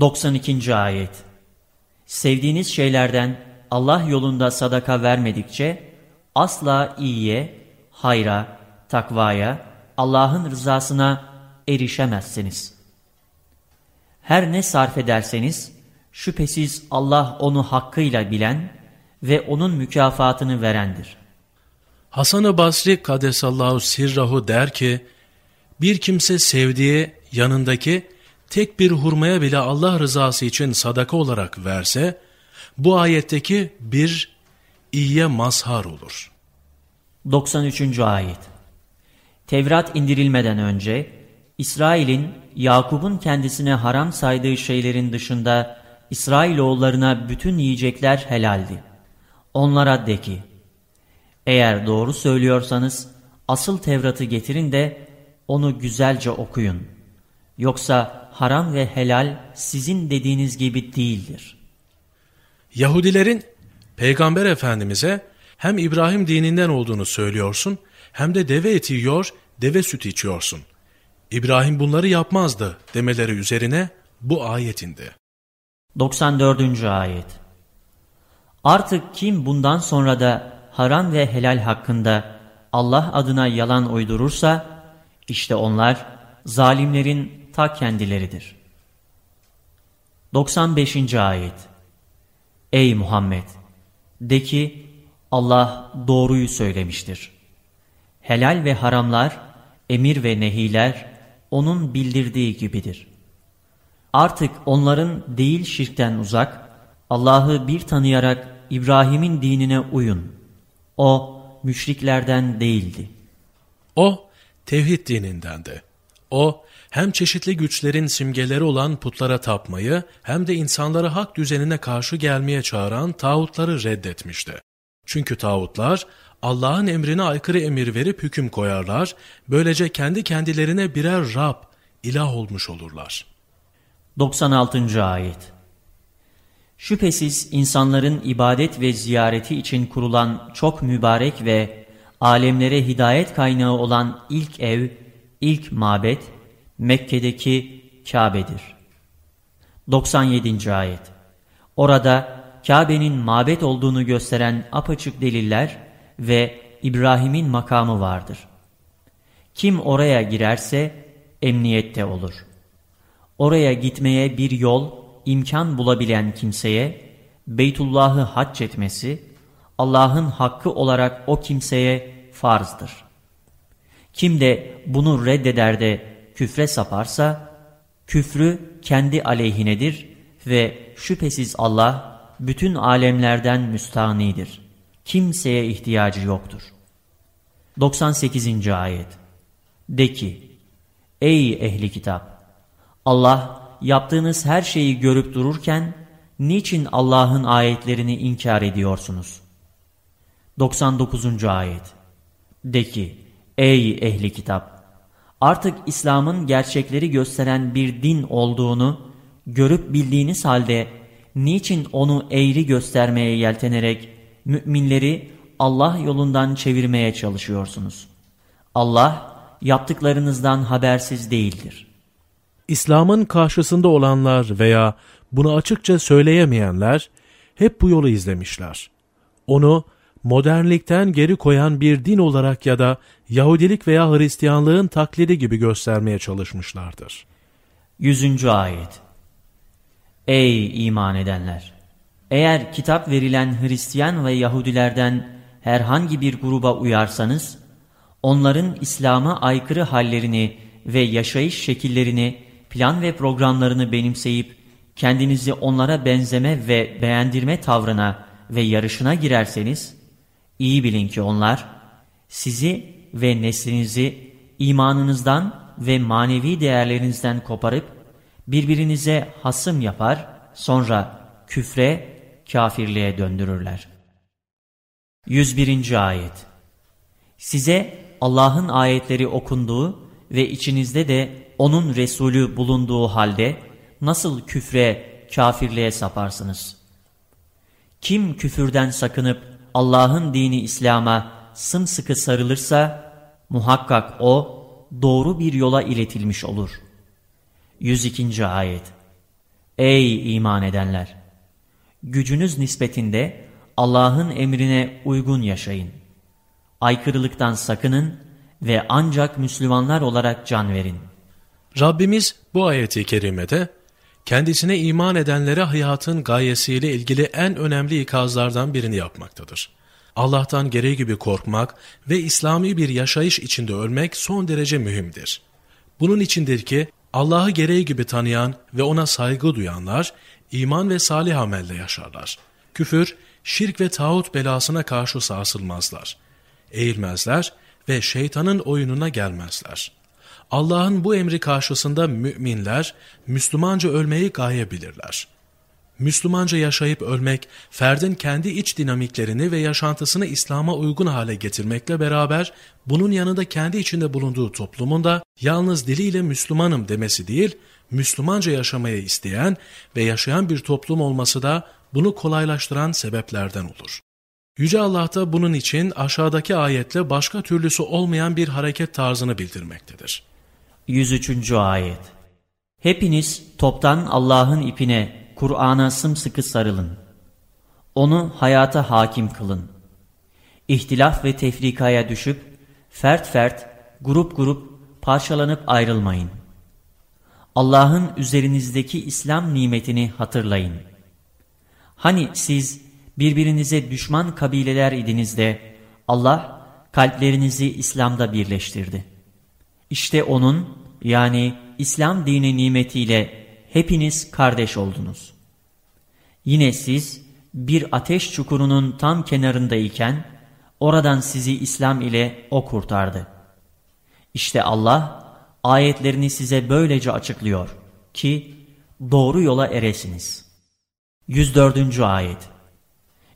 92. Ayet Sevdiğiniz şeylerden Allah yolunda sadaka vermedikçe asla iyiye, hayra, takvaya, Allah'ın rızasına erişemezsiniz. Her ne sarf ederseniz şüphesiz Allah onu hakkıyla bilen ve onun mükafatını verendir. Hasan-ı Basri Kadesallahu Sirrahu der ki, bir kimse sevdiği yanındaki tek bir hurmaya bile Allah rızası için sadaka olarak verse, bu ayetteki bir iyiye mazhar olur. 93. Ayet Tevrat indirilmeden önce, İsrail'in Yakup'un kendisine haram saydığı şeylerin dışında İsrailoğullarına bütün yiyecekler helaldi. Onlara de ki, eğer doğru söylüyorsanız asıl Tevrat'ı getirin de onu güzelce okuyun. Yoksa haram ve helal sizin dediğiniz gibi değildir. Yahudilerin Peygamber Efendimiz'e hem İbrahim dininden olduğunu söylüyorsun hem de deve eti yiyor, deve sütü içiyorsun. İbrahim bunları yapmazdı demeleri üzerine bu ayetinde. 94. Ayet Artık kim bundan sonra da haram ve helal hakkında Allah adına yalan uydurursa, işte onlar zalimlerin ta kendileridir. 95. Ayet Ey Muhammed! De ki, Allah doğruyu söylemiştir. Helal ve haramlar, emir ve nehiler, O'nun bildirdiği gibidir. Artık onların değil şirkten uzak, Allah'ı bir tanıyarak İbrahim'in dinine uyun. O, müşriklerden değildi. O, tevhid dinindendi. O, hem çeşitli güçlerin simgeleri olan putlara tapmayı hem de insanları hak düzenine karşı gelmeye çağıran tağutları reddetmişti. Çünkü tağutlar Allah'ın emrine aykırı emir verip hüküm koyarlar, böylece kendi kendilerine birer Rab, ilah olmuş olurlar. 96. Ayet Şüphesiz insanların ibadet ve ziyareti için kurulan çok mübarek ve alemlere hidayet kaynağı olan ilk ev, ilk mabet, Mekke'deki Kabe'dir. 97. Ayet Orada Kabe'nin mabet olduğunu gösteren apaçık deliller ve İbrahim'in makamı vardır. Kim oraya girerse emniyette olur. Oraya gitmeye bir yol, imkan bulabilen kimseye Beytullah'ı hac etmesi, Allah'ın hakkı olarak o kimseye farzdır. Kim de bunu reddeder de küfre saparsa, küfrü kendi aleyhinedir ve şüphesiz Allah bütün alemlerden müstahnidir. Kimseye ihtiyacı yoktur. 98. Ayet De ki, Ey ehli kitap! Allah yaptığınız her şeyi görüp dururken, niçin Allah'ın ayetlerini inkar ediyorsunuz? 99. Ayet De ki, Ey ehli kitap! Artık İslam'ın gerçekleri gösteren bir din olduğunu görüp bildiğiniz halde niçin onu eğri göstermeye yeltenerek müminleri Allah yolundan çevirmeye çalışıyorsunuz? Allah yaptıklarınızdan habersiz değildir. İslam'ın karşısında olanlar veya bunu açıkça söyleyemeyenler hep bu yolu izlemişler. Onu modernlikten geri koyan bir din olarak ya da Yahudilik veya Hristiyanlığın taklidi gibi göstermeye çalışmışlardır. 100. Ayet Ey iman edenler! Eğer kitap verilen Hristiyan ve Yahudilerden herhangi bir gruba uyarsanız, onların İslam'a aykırı hallerini ve yaşayış şekillerini, plan ve programlarını benimseyip, kendinizi onlara benzeme ve beğendirme tavrına ve yarışına girerseniz, iyi bilin ki onlar, sizi ve neslinizi imanınızdan ve manevi değerlerinizden koparıp, birbirinize hasım yapar, sonra küfre, kafirliğe döndürürler. 101. Ayet Size Allah'ın ayetleri okunduğu ve içinizde de O'nun Resulü bulunduğu halde nasıl küfre, kafirliğe saparsınız? Kim küfürden sakınıp Allah'ın dini İslam'a sımsıkı sarılırsa, muhakkak o doğru bir yola iletilmiş olur. 102. Ayet Ey iman edenler! Gücünüz nispetinde Allah'ın emrine uygun yaşayın. Aykırılıktan sakının ve ancak Müslümanlar olarak can verin. Rabbimiz bu ayeti kerimede kendisine iman edenlere hayatın gayesiyle ilgili en önemli ikazlardan birini yapmaktadır. Allah'tan gereği gibi korkmak ve İslami bir yaşayış içinde ölmek son derece mühimdir. Bunun içindir ki Allah'ı gereği gibi tanıyan ve ona saygı duyanlar iman ve salih amelle yaşarlar. Küfür, şirk ve tağut belasına karşı sarsılmazlar. Eğilmezler ve şeytanın oyununa gelmezler. Allah'ın bu emri karşısında müminler Müslümanca ölmeyi gaye bilirler. Müslümanca yaşayıp ölmek, ferdin kendi iç dinamiklerini ve yaşantısını İslam'a uygun hale getirmekle beraber, bunun yanında kendi içinde bulunduğu toplumun da yalnız diliyle Müslümanım demesi değil, Müslümanca yaşamayı isteyen ve yaşayan bir toplum olması da bunu kolaylaştıran sebeplerden olur. Yüce Allah da bunun için aşağıdaki ayetle başka türlüsü olmayan bir hareket tarzını bildirmektedir. 103. Ayet Hepiniz toptan Allah'ın ipine, Kur'an'a sımsıkı sarılın. Onu hayata hakim kılın. İhtilaf ve tefrikaya düşüp, fert fert, grup grup, parçalanıp ayrılmayın. Allah'ın üzerinizdeki İslam nimetini hatırlayın. Hani siz birbirinize düşman kabileler idiniz de Allah kalplerinizi İslam'da birleştirdi. İşte O'nun yani İslam dini nimetiyle hepiniz kardeş oldunuz. Yine siz bir ateş çukurunun tam kenarındayken oradan sizi İslam ile O kurtardı. İşte Allah ayetlerini size böylece açıklıyor ki doğru yola eresiniz. 104. Ayet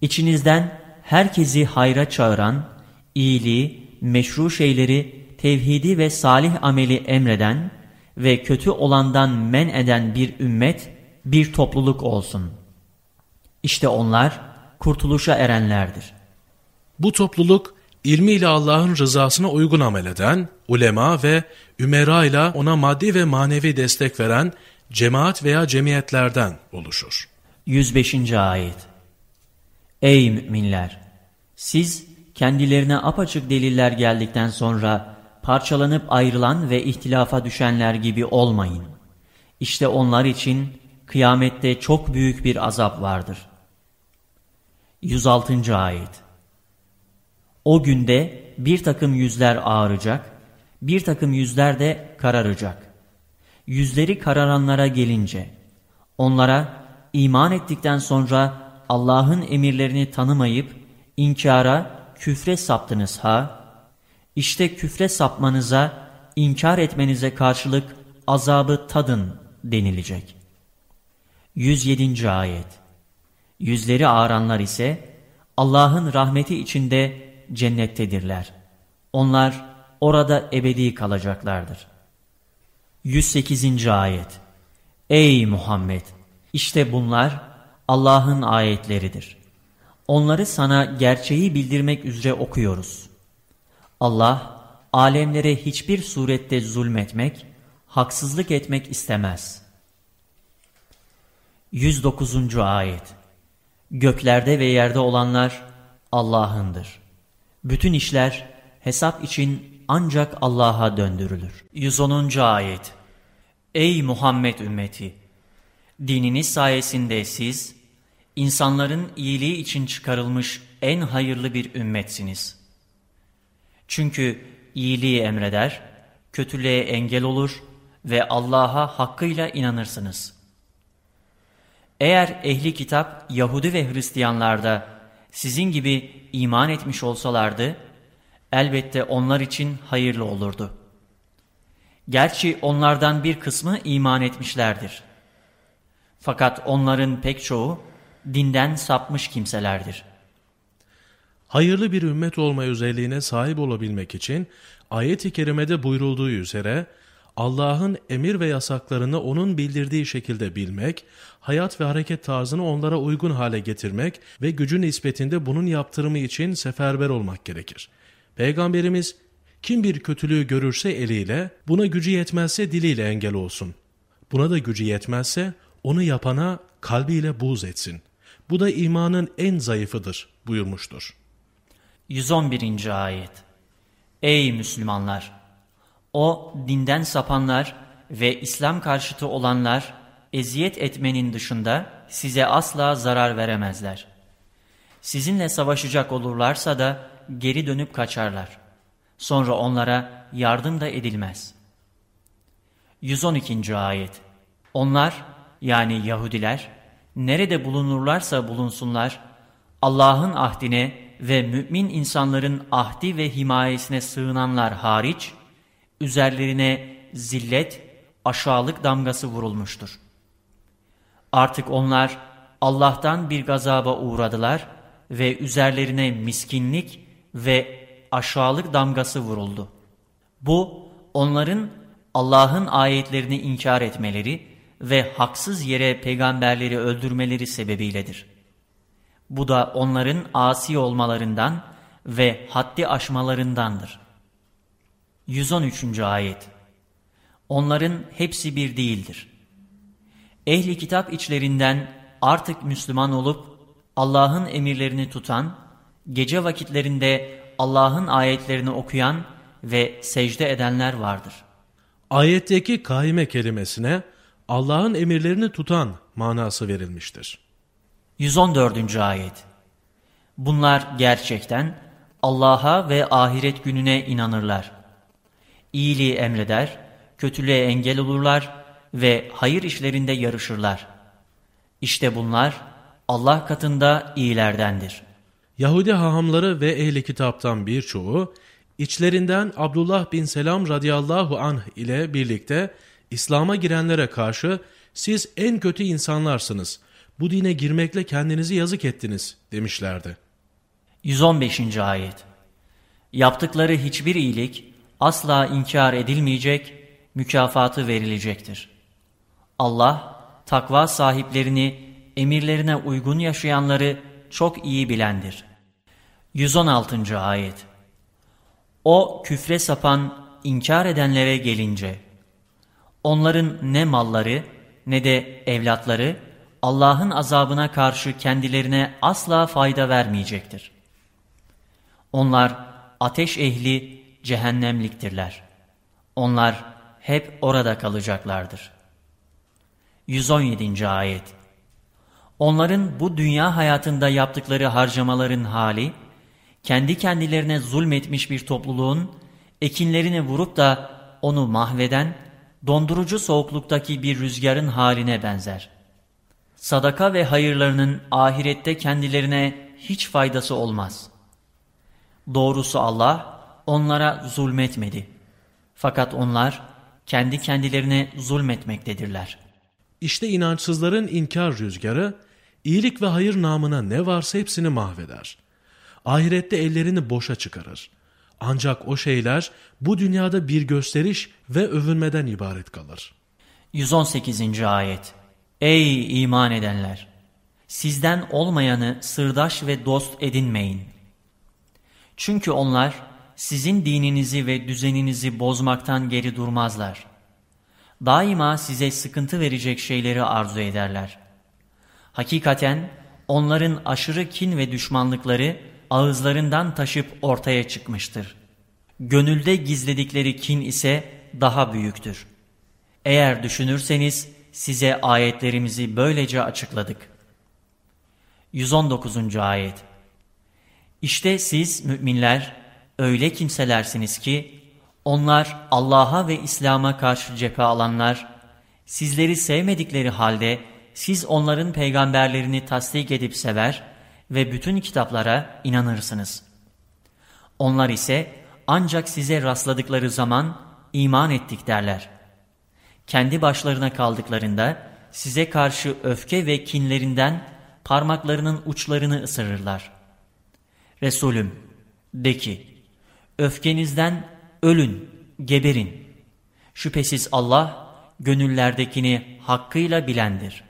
İçinizden herkesi hayra çağıran, iyiliği, meşru şeyleri, tevhidi ve salih ameli emreden ve kötü olandan men eden bir ümmet, bir topluluk olsun. İşte onlar kurtuluşa erenlerdir. Bu topluluk ilmiyle Allah'ın rızasına uygun amel eden, ulema ve ümera ile ona maddi ve manevi destek veren cemaat veya cemiyetlerden oluşur. 105. Ayet Ey müminler! Siz kendilerine apaçık deliller geldikten sonra parçalanıp ayrılan ve ihtilafa düşenler gibi olmayın. İşte onlar için kıyamette çok büyük bir azap vardır. 106. Ayet O günde bir takım yüzler ağaracak, bir takım yüzler de kararacak. Yüzleri kararanlara gelince, onlara iman ettikten sonra Allah'ın emirlerini tanımayıp inkara, küfre saptınız ha? İşte küfre sapmanıza, inkar etmenize karşılık azabı tadın denilecek. 107. Ayet Yüzleri ağaranlar ise Allah'ın rahmeti içinde cennettedirler. Onlar orada ebedi kalacaklardır. 108. Ayet Ey Muhammed! İşte bunlar Allah'ın ayetleridir. Onları sana gerçeği bildirmek üzere okuyoruz. Allah, alemlere hiçbir surette zulmetmek, haksızlık etmek istemez. 109. Ayet Göklerde ve yerde olanlar Allah'ındır. Bütün işler hesap için ancak Allah'a döndürülür. 110. Ayet Ey Muhammed ümmeti! Dininiz sayesinde siz, insanların iyiliği için çıkarılmış en hayırlı bir ümmetsiniz. Çünkü iyiliği emreder, kötülüğe engel olur ve Allah'a hakkıyla inanırsınız. Eğer ehli kitap Yahudi ve Hristiyanlarda sizin gibi iman etmiş olsalardı, elbette onlar için hayırlı olurdu. Gerçi onlardan bir kısmı iman etmişlerdir. Fakat onların pek çoğu dinden sapmış kimselerdir. Hayırlı bir ümmet olma özelliğine sahip olabilmek için ayet-i kerimede buyurulduğu üzere Allah'ın emir ve yasaklarını onun bildirdiği şekilde bilmek, hayat ve hareket tarzını onlara uygun hale getirmek ve gücün nispetinde bunun yaptırımı için seferber olmak gerekir. Peygamberimiz, kim bir kötülüğü görürse eliyle, buna gücü yetmezse diliyle engel olsun. Buna da gücü yetmezse onu yapana kalbiyle buğz etsin. Bu da imanın en zayıfıdır buyurmuştur. 111. Ayet Ey Müslümanlar! O dinden sapanlar ve İslam karşıtı olanlar eziyet etmenin dışında size asla zarar veremezler. Sizinle savaşacak olurlarsa da geri dönüp kaçarlar. Sonra onlara yardım da edilmez. 112. Ayet Onlar yani Yahudiler nerede bulunurlarsa bulunsunlar Allah'ın ahdine ve mümin insanların ahdi ve himayesine sığınanlar hariç üzerlerine zillet, aşağılık damgası vurulmuştur. Artık onlar Allah'tan bir gazaba uğradılar ve üzerlerine miskinlik ve aşağılık damgası vuruldu. Bu onların Allah'ın ayetlerini inkar etmeleri ve haksız yere peygamberleri öldürmeleri sebebiyledir. Bu da onların asi olmalarından ve haddi aşmalarındandır. 113. Ayet Onların hepsi bir değildir. Ehli kitap içlerinden artık Müslüman olup Allah'ın emirlerini tutan, gece vakitlerinde Allah'ın ayetlerini okuyan ve secde edenler vardır. Ayetteki kaime kelimesine Allah'ın emirlerini tutan manası verilmiştir. 114. Ayet Bunlar gerçekten Allah'a ve ahiret gününe inanırlar. İyiliği emreder, kötülüğe engel olurlar ve hayır işlerinde yarışırlar. İşte bunlar Allah katında iyilerdendir. Yahudi hahamları ve ehli kitaptan birçoğu, içlerinden Abdullah bin Selam radıyallahu anh ile birlikte İslam'a girenlere karşı siz en kötü insanlarsınız, bu dine girmekle kendinizi yazık ettiniz demişlerdi. 115. Ayet Yaptıkları hiçbir iyilik asla inkar edilmeyecek, mükafatı verilecektir. Allah, takva sahiplerini, emirlerine uygun yaşayanları çok iyi bilendir. 116. Ayet O küfre sapan, inkar edenlere gelince, onların ne malları ne de evlatları Allah'ın azabına karşı kendilerine asla fayda vermeyecektir. Onlar ateş ehli cehennemliktirler. Onlar hep orada kalacaklardır. 117. Ayet Onların bu dünya hayatında yaptıkları harcamaların hali, kendi kendilerine zulmetmiş bir topluluğun ekinlerini vurup da onu mahveden, dondurucu soğukluktaki bir rüzgarın haline benzer. Sadaka ve hayırlarının ahirette kendilerine hiç faydası olmaz. Doğrusu Allah onlara zulmetmedi. Fakat onlar kendi kendilerine zulmetmektedirler. İşte inançsızların inkar rüzgarı, iyilik ve hayır namına ne varsa hepsini mahveder. Ahirette ellerini boşa çıkarır. Ancak o şeyler bu dünyada bir gösteriş ve övünmeden ibaret kalır. 118. Ayet Ey iman edenler! Sizden olmayanı sırdaş ve dost edinmeyin. Çünkü onlar sizin dininizi ve düzeninizi bozmaktan geri durmazlar. Daima size sıkıntı verecek şeyleri arzu ederler. Hakikaten onların aşırı kin ve düşmanlıkları ağızlarından taşıp ortaya çıkmıştır. Gönülde gizledikleri kin ise daha büyüktür. Eğer düşünürseniz size ayetlerimizi böylece açıkladık. 119. Ayet İşte siz müminler öyle kimselersiniz ki onlar Allah'a ve İslam'a karşı cephe alanlar, sizleri sevmedikleri halde siz onların peygamberlerini tasdik edip sever ve bütün kitaplara inanırsınız. Onlar ise ancak size rastladıkları zaman iman ettik derler. Kendi başlarına kaldıklarında size karşı öfke ve kinlerinden parmaklarının uçlarını ısırırlar. Resulüm de ki, öfkenizden ölün, geberin. Şüphesiz Allah gönüllerdekini hakkıyla bilendir.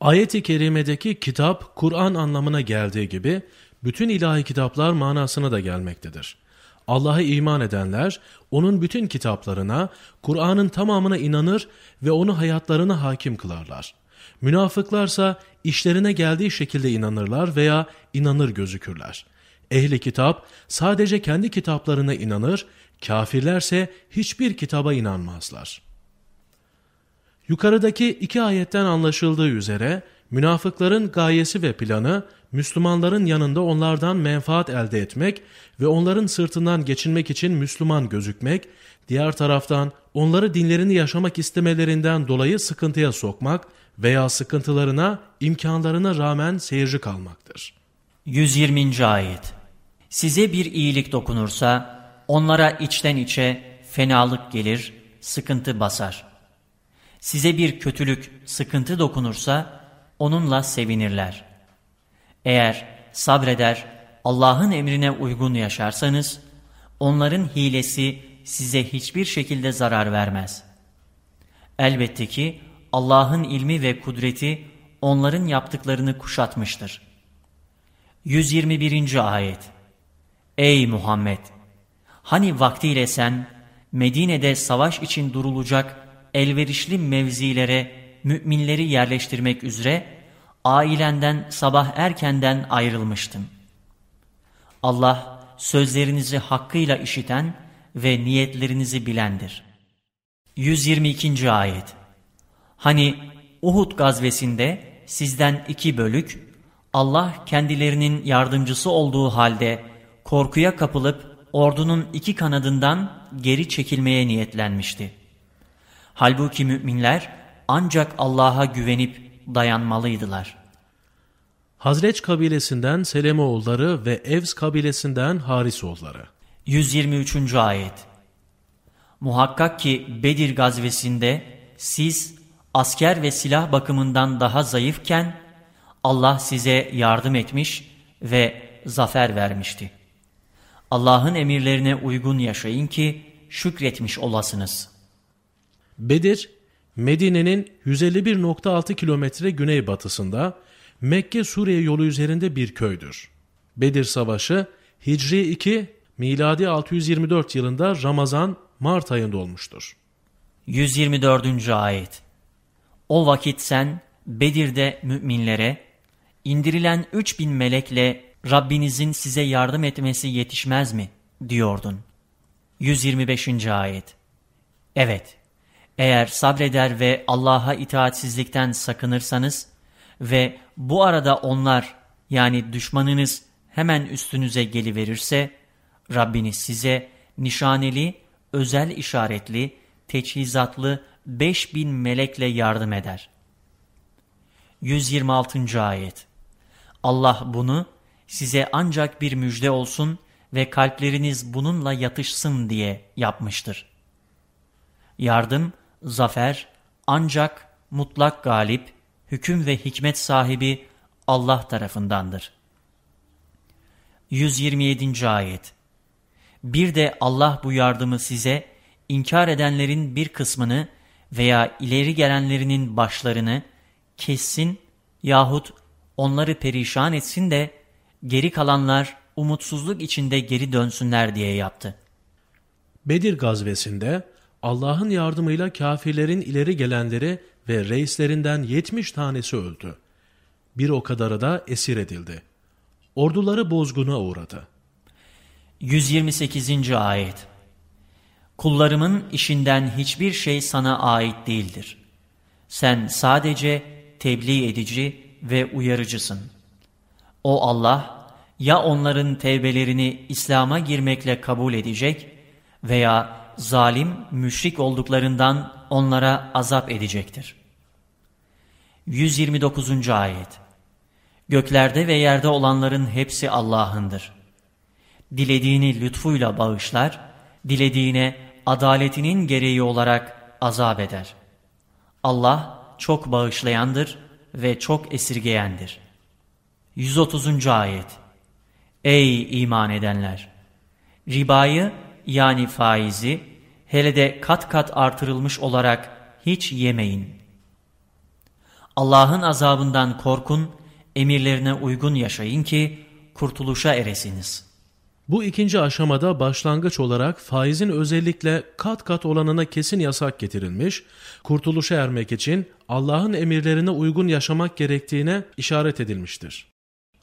Ayet-i kerimedeki kitap, Kur'an anlamına geldiği gibi bütün ilahi kitaplar manasına da gelmektedir. Allah'a iman edenler, onun bütün kitaplarına, Kur'an'ın tamamına inanır ve onu hayatlarına hakim kılarlar. Münafıklarsa işlerine geldiği şekilde inanırlar veya inanır gözükürler. Ehli kitap sadece kendi kitaplarına inanır, kafirlerse hiçbir kitaba inanmazlar. Yukarıdaki iki ayetten anlaşıldığı üzere münafıkların gayesi ve planı Müslümanların yanında onlardan menfaat elde etmek ve onların sırtından geçinmek için Müslüman gözükmek, diğer taraftan onları dinlerini yaşamak istemelerinden dolayı sıkıntıya sokmak veya sıkıntılarına, imkanlarına rağmen seyirci kalmaktır. 120. Ayet Size bir iyilik dokunursa, onlara içten içe fenalık gelir, sıkıntı basar. Size bir kötülük, sıkıntı dokunursa, onunla sevinirler. Eğer sabreder, Allah'ın emrine uygun yaşarsanız, onların hilesi size hiçbir şekilde zarar vermez. Elbette ki Allah'ın ilmi ve kudreti onların yaptıklarını kuşatmıştır. 121. Ayet Ey Muhammed! Hani vaktiyle sen Medine'de savaş için durulacak elverişli mevzilere müminleri yerleştirmek üzere ailenden sabah erkenden ayrılmıştın. Allah sözlerinizi hakkıyla işiten ve niyetlerinizi bilendir. 122. Ayet Hani Uhud gazvesinde sizden iki bölük, Allah kendilerinin yardımcısı olduğu halde korkuya kapılıp ordunun iki kanadından geri çekilmeye niyetlenmişti. Halbuki müminler ancak Allah'a güvenip dayanmalıydılar. Hazreç kabilesinden Selemoğulları ve Evs kabilesinden Harisoğulları. 123. Ayet Muhakkak ki Bedir gazvesinde siz asker ve silah bakımından daha zayıfken Allah size yardım etmiş ve zafer vermişti. Allah'ın emirlerine uygun yaşayın ki şükretmiş olasınız. Bedir, Medine'nin 151.6 kilometre güneybatısında Mekke Suriye yolu üzerinde bir köydür. Bedir Savaşı Hicri 2 miladi 624 yılında Ramazan Mart ayında olmuştur. 124. ayet O vakit sen Bedir'de müminlere indirilen 3000 melekle Rabbinizin size yardım etmesi yetişmez mi diyordun. 125. ayet Evet eğer sabreder ve Allah'a itaatsizlikten sakınırsanız ve bu arada onlar yani düşmanınız hemen üstünüze geliverirse Rabbiniz size nişaneli, özel işaretli, teçhizatlı 5000 melekle yardım eder. 126. Ayet Allah bunu size ancak bir müjde olsun ve kalpleriniz bununla yatışsın diye yapmıştır. Yardım zafer ancak mutlak galip, hüküm ve hikmet sahibi Allah tarafındandır. 127. Ayet Bir de Allah bu yardımı size, inkar edenlerin bir kısmını veya ileri gelenlerinin başlarını kessin yahut onları perişan etsin de geri kalanlar umutsuzluk içinde geri dönsünler diye yaptı. Bedir gazvesinde Allah'ın yardımıyla kafirlerin ileri gelenleri ve reislerinden yetmiş tanesi öldü. Bir o kadarı da esir edildi. Orduları bozguna uğradı. 128. Ayet Kullarımın işinden hiçbir şey sana ait değildir. Sen sadece tebliğ edici ve uyarıcısın. O Allah ya onların tevbelerini İslam'a girmekle kabul edecek veya zalim, müşrik olduklarından onlara azap edecektir. 129. Ayet Göklerde ve yerde olanların hepsi Allah'ındır. Dilediğini lütfuyla bağışlar, dilediğine adaletinin gereği olarak azap eder. Allah çok bağışlayandır ve çok esirgeyendir. 130. Ayet Ey iman edenler! Ribayı yani faizi hele de kat kat artırılmış olarak hiç yemeyin. Allah'ın azabından korkun, emirlerine uygun yaşayın ki kurtuluşa eresiniz. Bu ikinci aşamada başlangıç olarak faizin özellikle kat kat olanına kesin yasak getirilmiş, kurtuluşa ermek için Allah'ın emirlerine uygun yaşamak gerektiğine işaret edilmiştir.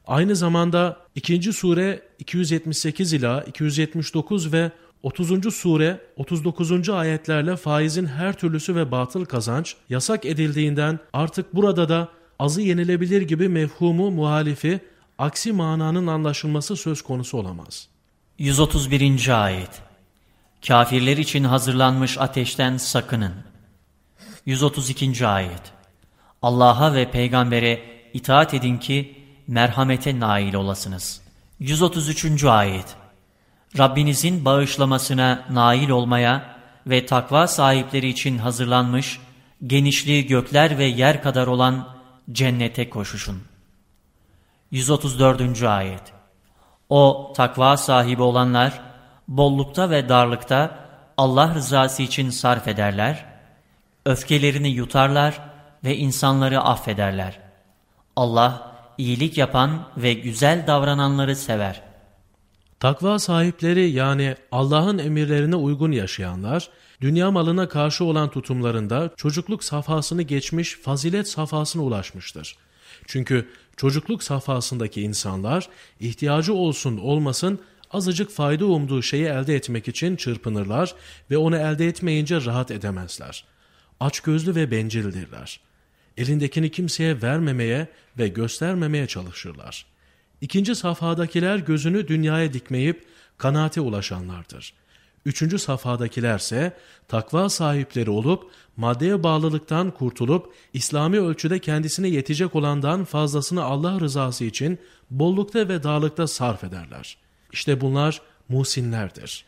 Aynı zamanda 2. sure 278 ila 279 ve 30. sure 39. ayetlerle faizin her türlüsü ve batıl kazanç yasak edildiğinden artık burada da azı yenilebilir gibi mefhumu muhalifi aksi mananın anlaşılması söz konusu olamaz. 131. Ayet Kafirler için hazırlanmış ateşten sakının. 132. Ayet Allah'a ve peygambere itaat edin ki merhamete nail olasınız. 133. Ayet Rabbinizin bağışlamasına nail olmaya ve takva sahipleri için hazırlanmış, genişliği gökler ve yer kadar olan cennete koşuşun. 134. Ayet O takva sahibi olanlar, bollukta ve darlıkta Allah rızası için sarf ederler, öfkelerini yutarlar ve insanları affederler. Allah, iyilik yapan ve güzel davrananları sever. Takva sahipleri yani Allah'ın emirlerine uygun yaşayanlar, dünya malına karşı olan tutumlarında çocukluk safhasını geçmiş fazilet safhasına ulaşmıştır. Çünkü çocukluk safhasındaki insanlar ihtiyacı olsun olmasın azıcık fayda umduğu şeyi elde etmek için çırpınırlar ve onu elde etmeyince rahat edemezler. Açgözlü ve bencildirler. Elindekini kimseye vermemeye ve göstermemeye çalışırlar. İkinci safhadakiler gözünü dünyaya dikmeyip kanaate ulaşanlardır. Üçüncü safhadakilerse takva sahipleri olup maddeye bağlılıktan kurtulup İslami ölçüde kendisine yetecek olandan fazlasını Allah rızası için bollukta ve dağlıkta sarf ederler. İşte bunlar musinlerdir.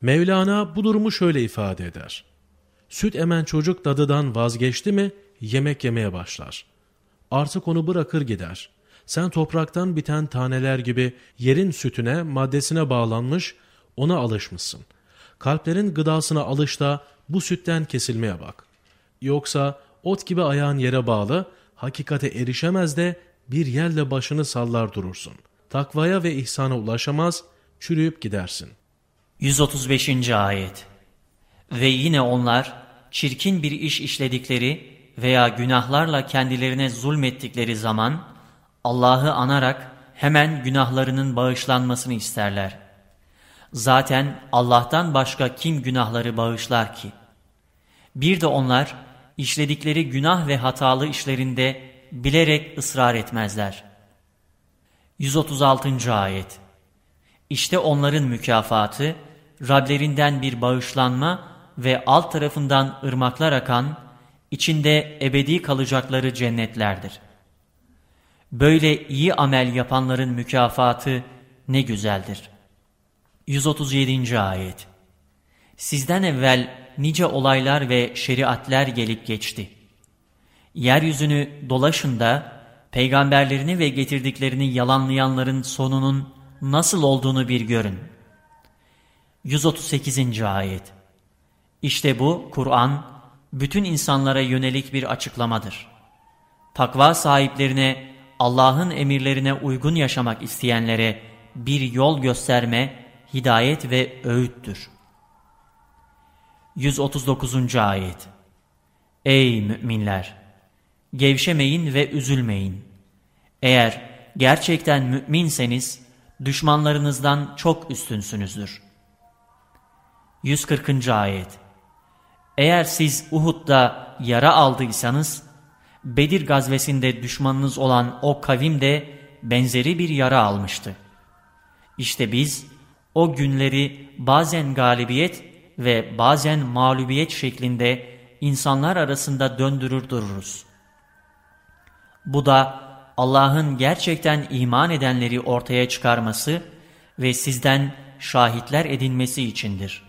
Mevlana bu durumu şöyle ifade eder. Süt emen çocuk dadıdan vazgeçti mi yemek yemeye başlar. Artık onu bırakır gider. Sen topraktan biten taneler gibi yerin sütüne, maddesine bağlanmış, ona alışmışsın. Kalplerin gıdasına alışta bu sütten kesilmeye bak. Yoksa ot gibi ayağın yere bağlı, hakikate erişemez de bir yerle başını sallar durursun. Takvaya ve ihsana ulaşamaz, çürüyüp gidersin. 135. Ayet Ve yine onlar çirkin bir iş işledikleri veya günahlarla kendilerine zulmettikleri zaman Allah'ı anarak hemen günahlarının bağışlanmasını isterler. Zaten Allah'tan başka kim günahları bağışlar ki? Bir de onlar işledikleri günah ve hatalı işlerinde bilerek ısrar etmezler. 136. Ayet İşte onların mükafatı, Rablerinden bir bağışlanma ve alt tarafından ırmaklar akan, içinde ebedi kalacakları cennetlerdir. Böyle iyi amel yapanların mükafatı ne güzeldir. 137. Ayet Sizden evvel nice olaylar ve şeriatler gelip geçti. Yeryüzünü dolaşın da peygamberlerini ve getirdiklerini yalanlayanların sonunun nasıl olduğunu bir görün. 138. Ayet İşte bu Kur'an bütün insanlara yönelik bir açıklamadır. Takva sahiplerine Allah'ın emirlerine uygun yaşamak isteyenlere bir yol gösterme, hidayet ve öğüttür. 139. Ayet Ey müminler! Gevşemeyin ve üzülmeyin. Eğer gerçekten müminseniz düşmanlarınızdan çok üstünsünüzdür. 140. Ayet Eğer siz Uhud'da yara aldıysanız, Bedir gazvesinde düşmanınız olan o kavim de benzeri bir yara almıştı. İşte biz o günleri bazen galibiyet ve bazen mağlubiyet şeklinde insanlar arasında döndürür dururuz. Bu da Allah'ın gerçekten iman edenleri ortaya çıkarması ve sizden şahitler edinmesi içindir.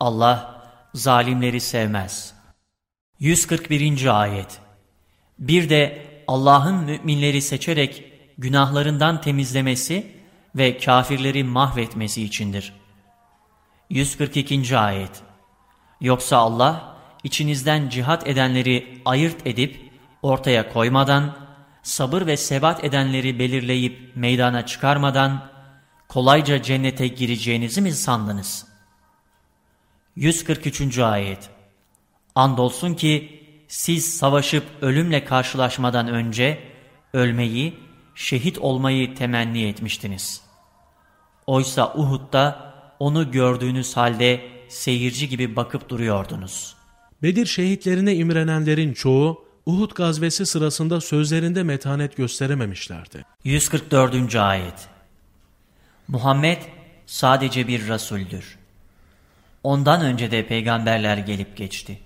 Allah zalimleri sevmez. 141. Ayet Bir de Allah'ın müminleri seçerek günahlarından temizlemesi ve kafirleri mahvetmesi içindir. 142. Ayet Yoksa Allah içinizden cihat edenleri ayırt edip ortaya koymadan, sabır ve sebat edenleri belirleyip meydana çıkarmadan, kolayca cennete gireceğinizi mi sandınız? 143. Ayet Andolsun ki siz savaşıp ölümle karşılaşmadan önce ölmeyi, şehit olmayı temenni etmiştiniz. Oysa Uhud'da onu gördüğünüz halde seyirci gibi bakıp duruyordunuz. Bedir şehitlerine imrenenlerin çoğu Uhud gazvesi sırasında sözlerinde metanet gösterememişlerdi. 144. Ayet Muhammed sadece bir rasuldür. Ondan önce de peygamberler gelip geçti.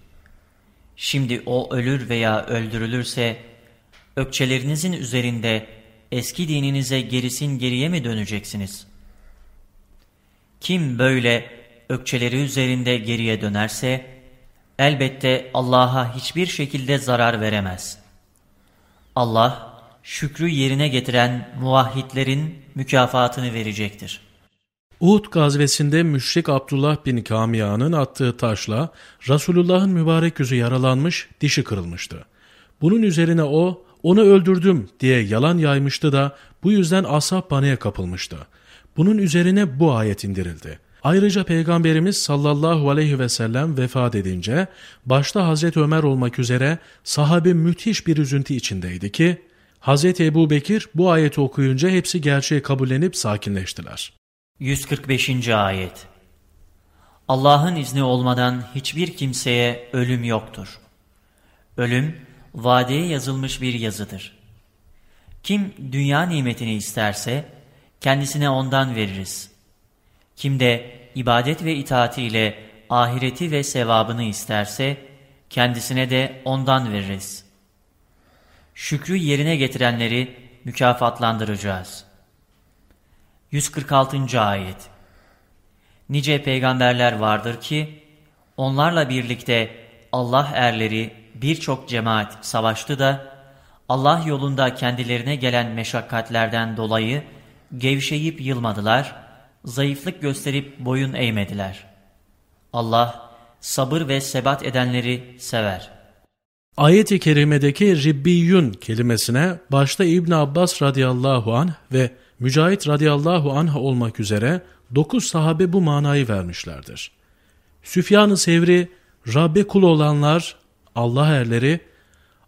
Şimdi o ölür veya öldürülürse, ökçelerinizin üzerinde eski dininize gerisin geriye mi döneceksiniz? Kim böyle ökçeleri üzerinde geriye dönerse, elbette Allah'a hiçbir şekilde zarar veremez. Allah, şükrü yerine getiren muvahhidlerin mükafatını verecektir. Uhud gazvesinde müşrik Abdullah bin Kamiya'nın attığı taşla Resulullah'ın mübarek yüzü yaralanmış, dişi kırılmıştı. Bunun üzerine o, onu öldürdüm diye yalan yaymıştı da bu yüzden asap paniğe kapılmıştı. Bunun üzerine bu ayet indirildi. Ayrıca Peygamberimiz sallallahu aleyhi ve sellem vefat edince başta Hazreti Ömer olmak üzere sahabe müthiş bir üzüntü içindeydi ki Hazreti Ebu Bekir bu ayeti okuyunca hepsi gerçeği kabullenip sakinleştiler. 145. Ayet Allah'ın izni olmadan hiçbir kimseye ölüm yoktur. Ölüm, vadeye yazılmış bir yazıdır. Kim dünya nimetini isterse, kendisine ondan veririz. Kim de ibadet ve itaatiyle ahireti ve sevabını isterse, kendisine de ondan veririz. Şükrü yerine getirenleri mükafatlandıracağız. 146. Ayet Nice peygamberler vardır ki, onlarla birlikte Allah erleri birçok cemaat savaştı da, Allah yolunda kendilerine gelen meşakkatlerden dolayı gevşeyip yılmadılar, zayıflık gösterip boyun eğmediler. Allah sabır ve sebat edenleri sever. Ayet-i kerimedeki Ribbiyun kelimesine başta İbn Abbas radıyallahu anh ve Mücahit radıyallahu anh olmak üzere dokuz sahabe bu manayı vermişlerdir. Süfyan-ı Sevri, Rabbe kul olanlar, Allah erleri,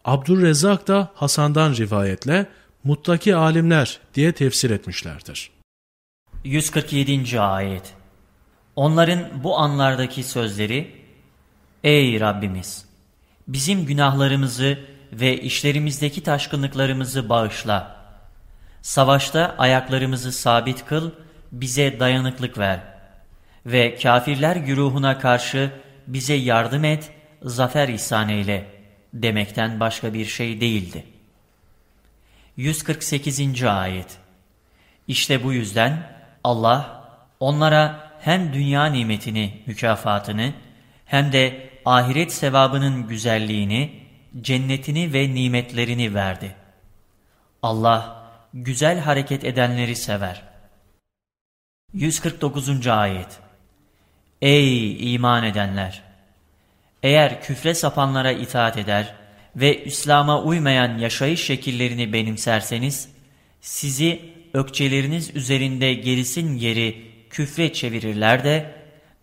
Abdurrezzak da Hasan'dan rivayetle muttaki alimler diye tefsir etmişlerdir. 147. Ayet Onların bu anlardaki sözleri, Ey Rabbimiz! Bizim günahlarımızı ve işlerimizdeki taşkınlıklarımızı bağışla. Savaşta ayaklarımızı sabit kıl, bize dayanıklık ver. Ve kafirler güruhuna karşı bize yardım et, zafer ihsan eyle demekten başka bir şey değildi. 148. Ayet İşte bu yüzden Allah onlara hem dünya nimetini, mükafatını hem de ahiret sevabının güzelliğini, cennetini ve nimetlerini verdi. Allah güzel hareket edenleri sever. 149. Ayet Ey iman edenler! Eğer küfre sapanlara itaat eder ve İslam'a uymayan yaşayış şekillerini benimserseniz, sizi ökçeleriniz üzerinde gerisin geri küfre çevirirler de,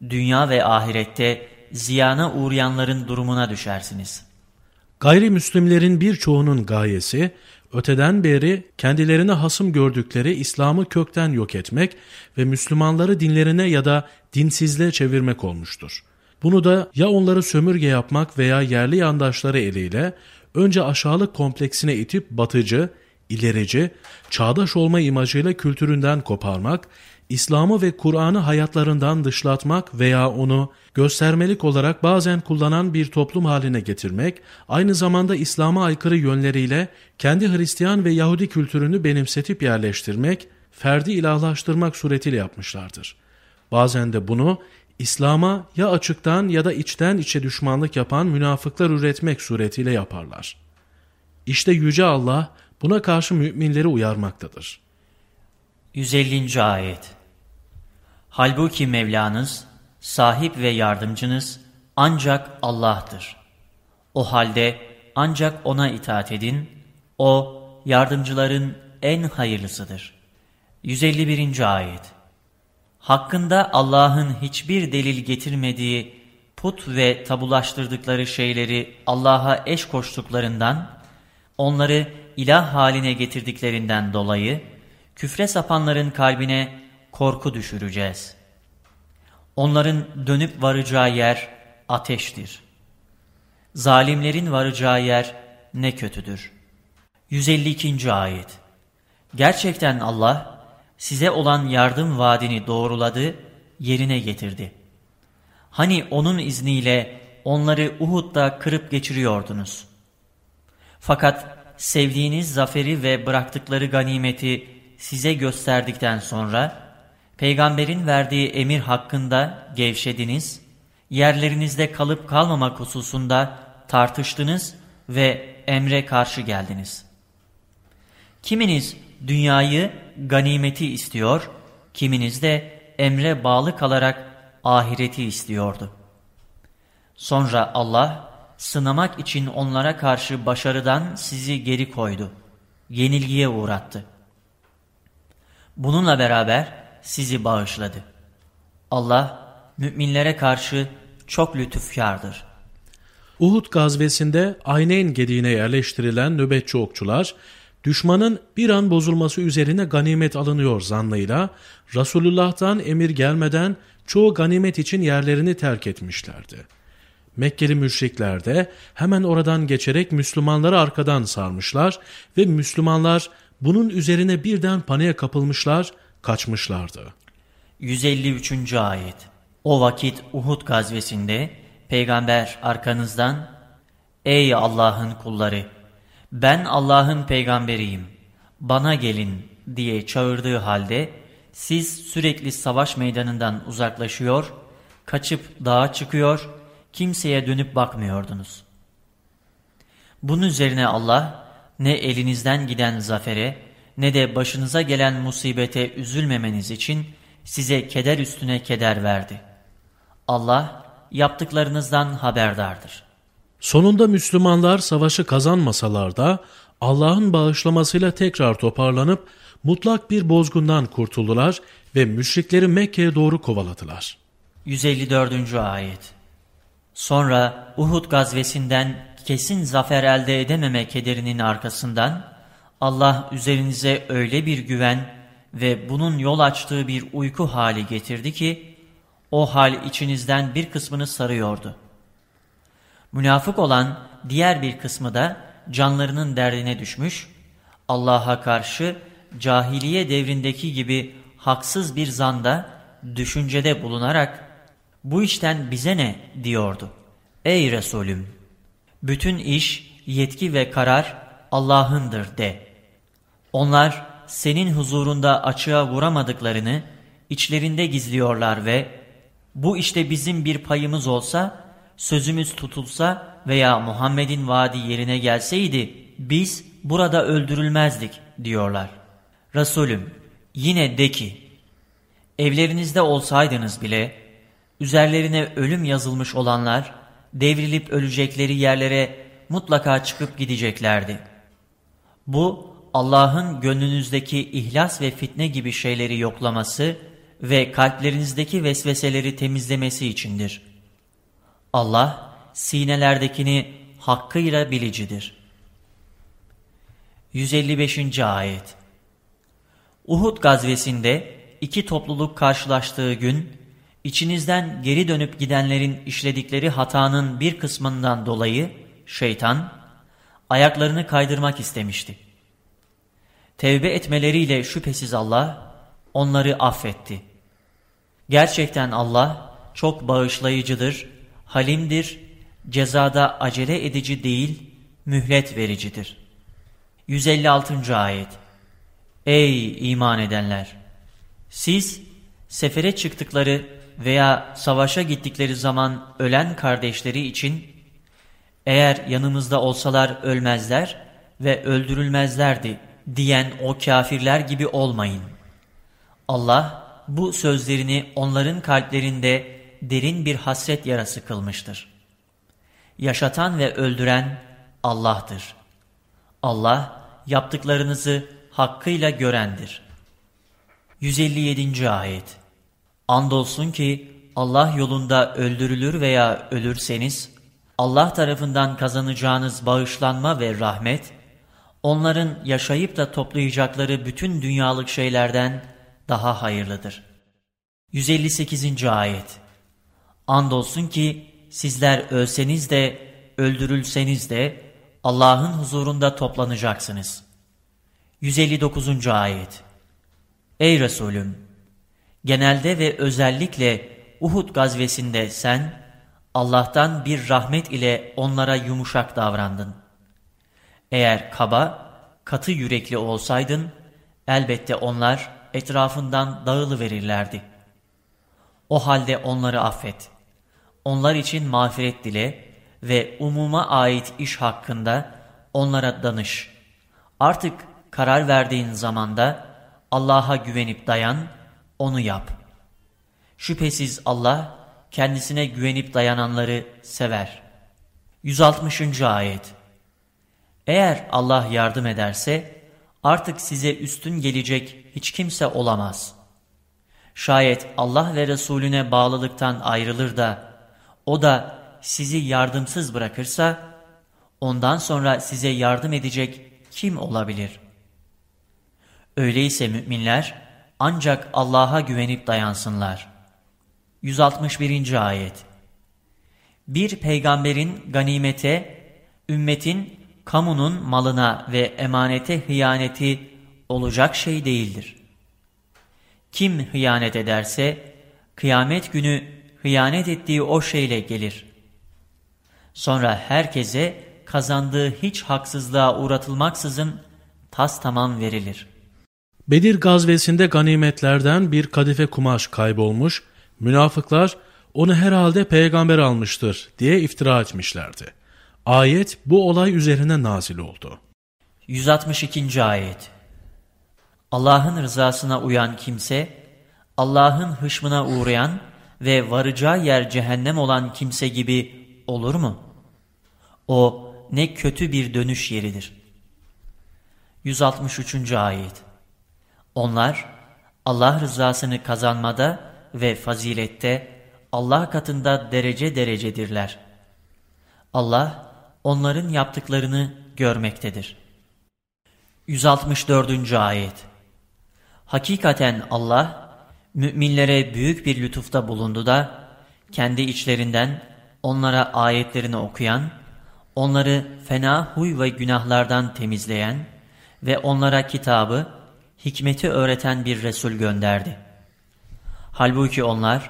dünya ve ahirette ziyana uğrayanların durumuna düşersiniz. Gayrimüslimlerin birçoğunun gayesi, öteden beri kendilerine hasım gördükleri İslam'ı kökten yok etmek ve Müslümanları dinlerine ya da dinsizliğe çevirmek olmuştur. Bunu da ya onları sömürge yapmak veya yerli yandaşları eliyle önce aşağılık kompleksine itip batıcı, ilerici, çağdaş olma imajıyla kültüründen koparmak, İslam'ı ve Kur'an'ı hayatlarından dışlatmak veya onu göstermelik olarak bazen kullanan bir toplum haline getirmek, aynı zamanda İslam'a aykırı yönleriyle kendi Hristiyan ve Yahudi kültürünü benimsetip yerleştirmek, ferdi ilahlaştırmak suretiyle yapmışlardır. Bazen de bunu İslam'a ya açıktan ya da içten içe düşmanlık yapan münafıklar üretmek suretiyle yaparlar. İşte Yüce Allah buna karşı müminleri uyarmaktadır. 150. Ayet Halbuki Mevlanız, sahip ve yardımcınız ancak Allah'tır. O halde ancak O'na itaat edin, O yardımcıların en hayırlısıdır. 151. Ayet hakkında Allah'ın hiçbir delil getirmediği put ve tabulaştırdıkları şeyleri Allah'a eş koştuklarından, onları ilah haline getirdiklerinden dolayı, küfre sapanların kalbine korku düşüreceğiz. Onların dönüp varacağı yer ateştir. Zalimlerin varacağı yer ne kötüdür. 152. Ayet Gerçekten Allah size olan yardım vaadini doğruladı, yerine getirdi. Hani onun izniyle onları Uhud'da kırıp geçiriyordunuz. Fakat sevdiğiniz zaferi ve bıraktıkları ganimeti size gösterdikten sonra, peygamberin verdiği emir hakkında gevşediniz, yerlerinizde kalıp kalmamak hususunda tartıştınız ve emre karşı geldiniz. Kiminiz dünyayı, ganimeti istiyor, kiminiz de emre bağlı kalarak ahireti istiyordu. Sonra Allah sınamak için onlara karşı başarıdan sizi geri koydu. Yenilgiye uğrattı. Bununla beraber sizi bağışladı. Allah müminlere karşı çok lütufkardır. Uhud gazvesinde Ayneyn gediğine yerleştirilen nöbetçi okçular, düşmanın bir an bozulması üzerine ganimet alınıyor zannıyla, Resulullah'tan emir gelmeden çoğu ganimet için yerlerini terk etmişlerdi. Mekkeli müşrikler de hemen oradan geçerek Müslümanları arkadan sarmışlar ve Müslümanlar bunun üzerine birden paniğe kapılmışlar, kaçmışlardı. 153. Ayet O vakit Uhud gazvesinde peygamber arkanızdan Ey Allah'ın kulları! Ben Allah'ın peygamberiyim. Bana gelin diye çağırdığı halde siz sürekli savaş meydanından uzaklaşıyor, kaçıp dağa çıkıyor, kimseye dönüp bakmıyordunuz. Bunun üzerine Allah ne elinizden giden zafere ne de başınıza gelen musibete üzülmemeniz için size keder üstüne keder verdi. Allah yaptıklarınızdan haberdardır. Sonunda Müslümanlar savaşı kazanmasalar da Allah'ın bağışlamasıyla tekrar toparlanıp mutlak bir bozgundan kurtuldular ve müşrikleri Mekke'ye doğru kovaladılar. 154. Ayet Sonra Uhud gazvesinden kesin zafer elde edememe kederinin arkasından Allah üzerinize öyle bir güven ve bunun yol açtığı bir uyku hali getirdi ki o hal içinizden bir kısmını sarıyordu. Münafık olan diğer bir kısmı da canlarının derdine düşmüş, Allah'a karşı cahiliye devrindeki gibi haksız bir zanda, düşüncede bulunarak bu işten bize ne diyordu. Ey Resulüm! Bütün iş, yetki ve karar Allah'ındır de. Onlar senin huzurunda açığa vuramadıklarını içlerinde gizliyorlar ve bu işte bizim bir payımız olsa, sözümüz tutulsa veya Muhammed'in vaadi yerine gelseydi biz burada öldürülmezdik diyorlar. Resulüm yine de ki evlerinizde olsaydınız bile üzerlerine ölüm yazılmış olanlar devrilip ölecekleri yerlere mutlaka çıkıp gideceklerdi. Bu Allah'ın gönlünüzdeki ihlas ve fitne gibi şeyleri yoklaması ve kalplerinizdeki vesveseleri temizlemesi içindir. Allah sinelerdekini hakkıyla bilicidir. 155. Ayet Uhud gazvesinde iki topluluk karşılaştığı gün, içinizden geri dönüp gidenlerin işledikleri hatanın bir kısmından dolayı şeytan, ayaklarını kaydırmak istemişti. Tevbe etmeleriyle şüphesiz Allah onları affetti. Gerçekten Allah çok bağışlayıcıdır, halimdir, cezada acele edici değil, mühlet vericidir. 156. Ayet Ey iman edenler! Siz sefere çıktıkları veya savaşa gittikleri zaman ölen kardeşleri için eğer yanımızda olsalar ölmezler ve öldürülmezlerdi diyen o kafirler gibi olmayın. Allah bu sözlerini onların kalplerinde derin bir hasret yarası kılmıştır. Yaşatan ve öldüren Allah'tır. Allah yaptıklarınızı hakkıyla görendir. 157. Ayet Andolsun ki Allah yolunda öldürülür veya ölürseniz, Allah tarafından kazanacağınız bağışlanma ve rahmet, onların yaşayıp da toplayacakları bütün dünyalık şeylerden daha hayırlıdır. 158. Ayet Andolsun ki sizler ölseniz de öldürülseniz de Allah'ın huzurunda toplanacaksınız. 159. Ayet Ey Resulüm! Genelde ve özellikle Uhud gazvesinde sen Allah'tan bir rahmet ile onlara yumuşak davrandın. Eğer kaba, katı yürekli olsaydın elbette onlar etrafından dağılı verirlerdi. O halde onları affet. Onlar için mağfiret dile ve umuma ait iş hakkında onlara danış. Artık karar verdiğin zamanda Allah'a güvenip dayan, onu yap. Şüphesiz Allah kendisine güvenip dayananları sever. 160. Ayet Eğer Allah yardım ederse artık size üstün gelecek hiç kimse olamaz. Şayet Allah ve Resulüne bağlılıktan ayrılır da o da sizi yardımsız bırakırsa ondan sonra size yardım edecek kim olabilir? Öyleyse müminler ancak Allah'a güvenip dayansınlar. 161. Ayet Bir peygamberin ganimete, ümmetin, kamunun malına ve emanete hıyaneti olacak şey değildir. Kim hıyanet ederse, kıyamet günü hıyanet ettiği o şeyle gelir. Sonra herkese kazandığı hiç haksızlığa uğratılmaksızın tas tamam verilir. Bedir gazvesinde ganimetlerden bir kadife kumaş kaybolmuş, münafıklar onu herhalde peygamber almıştır diye iftira etmişlerdi. Ayet bu olay üzerine nazil oldu. 162. Ayet Allah'ın rızasına uyan kimse, Allah'ın hışmına uğrayan ve varacağı yer cehennem olan kimse gibi olur mu? O ne kötü bir dönüş yeridir. 163. Ayet Onlar Allah rızasını kazanmada ve fazilette Allah katında derece derecedirler. Allah onların yaptıklarını görmektedir. 164. Ayet Hakikaten Allah müminlere büyük bir lütufta bulundu da kendi içlerinden onlara ayetlerini okuyan, onları fena huy ve günahlardan temizleyen ve onlara kitabı, hikmeti öğreten bir Resul gönderdi. Halbuki onlar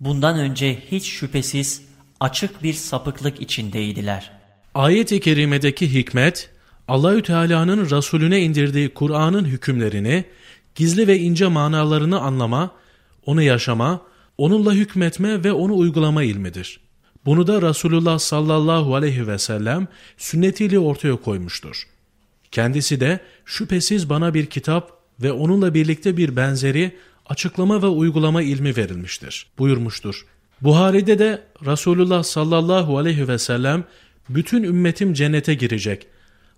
bundan önce hiç şüphesiz açık bir sapıklık içindeydiler. Ayet-i kerimedeki hikmet, Allahü Teala'nın Resulüne indirdiği Kur'an'ın hükümlerini, gizli ve ince manalarını anlama, onu yaşama, onunla hükmetme ve onu uygulama ilmidir. Bunu da Resulullah sallallahu aleyhi ve sellem sünnetiyle ortaya koymuştur. Kendisi de şüphesiz bana bir kitap ve onunla birlikte bir benzeri açıklama ve uygulama ilmi verilmiştir buyurmuştur. Buhari'de de Resulullah sallallahu aleyhi ve sellem bütün ümmetim cennete girecek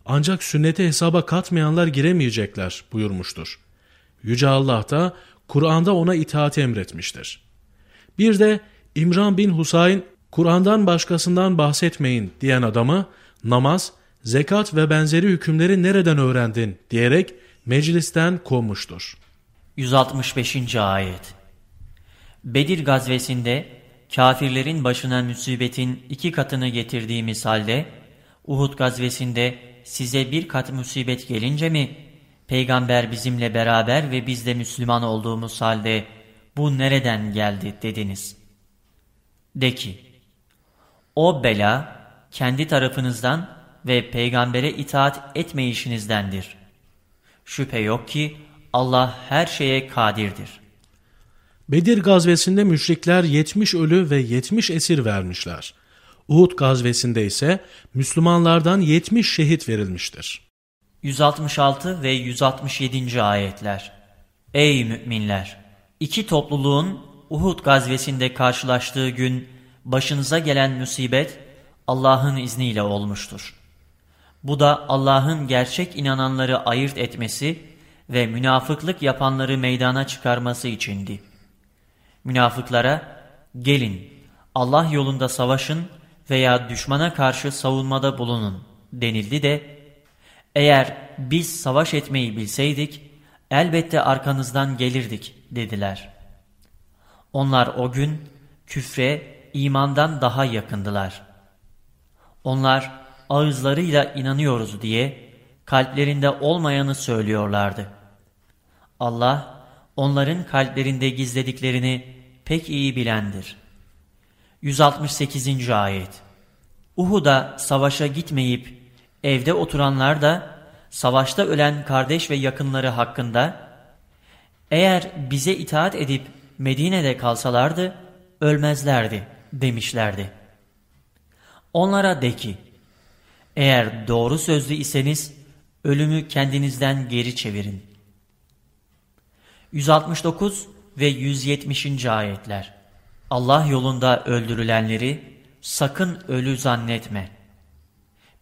ancak sünneti hesaba katmayanlar giremeyecekler buyurmuştur. Yüce Allah da Kur'an'da ona itaat emretmiştir. Bir de İmran bin Husayn Kur'an'dan başkasından bahsetmeyin diyen adamı namaz, zekat ve benzeri hükümleri nereden öğrendin diyerek meclisten kovmuştur. 165. Ayet Bedir gazvesinde kafirlerin başına musibetin iki katını getirdiğimiz halde Uhud gazvesinde size bir kat musibet gelince mi peygamber bizimle beraber ve biz de Müslüman olduğumuz halde bu nereden geldi dediniz. De ki o bela kendi tarafınızdan ve peygambere itaat etmeyişinizdendir. Şüphe yok ki Allah her şeye kadirdir. Bedir gazvesinde müşrikler 70 ölü ve 70 esir vermişler. Uhud gazvesinde ise Müslümanlardan 70 şehit verilmiştir. 166 ve 167. ayetler Ey müminler! İki topluluğun Uhud gazvesinde karşılaştığı gün başınıza gelen musibet Allah'ın izniyle olmuştur. Bu da Allah'ın gerçek inananları ayırt etmesi ve münafıklık yapanları meydana çıkarması içindi. Münafıklara gelin Allah yolunda savaşın veya düşmana karşı savunmada bulunun denildi de eğer biz savaş etmeyi bilseydik elbette arkanızdan gelirdik dediler. Onlar o gün küfre imandan daha yakındılar. Onlar ağızlarıyla inanıyoruz diye kalplerinde olmayanı söylüyorlardı. Allah onların kalplerinde gizlediklerini pek iyi bilendir. 168. Ayet Uhud'a savaşa gitmeyip evde oturanlar da savaşta ölen kardeş ve yakınları hakkında eğer bize itaat edip Medine'de kalsalardı ölmezlerdi demişlerdi. Onlara de ki eğer doğru sözlü iseniz ölümü kendinizden geri çevirin. 169 ve 170. ayetler Allah yolunda öldürülenleri sakın ölü zannetme.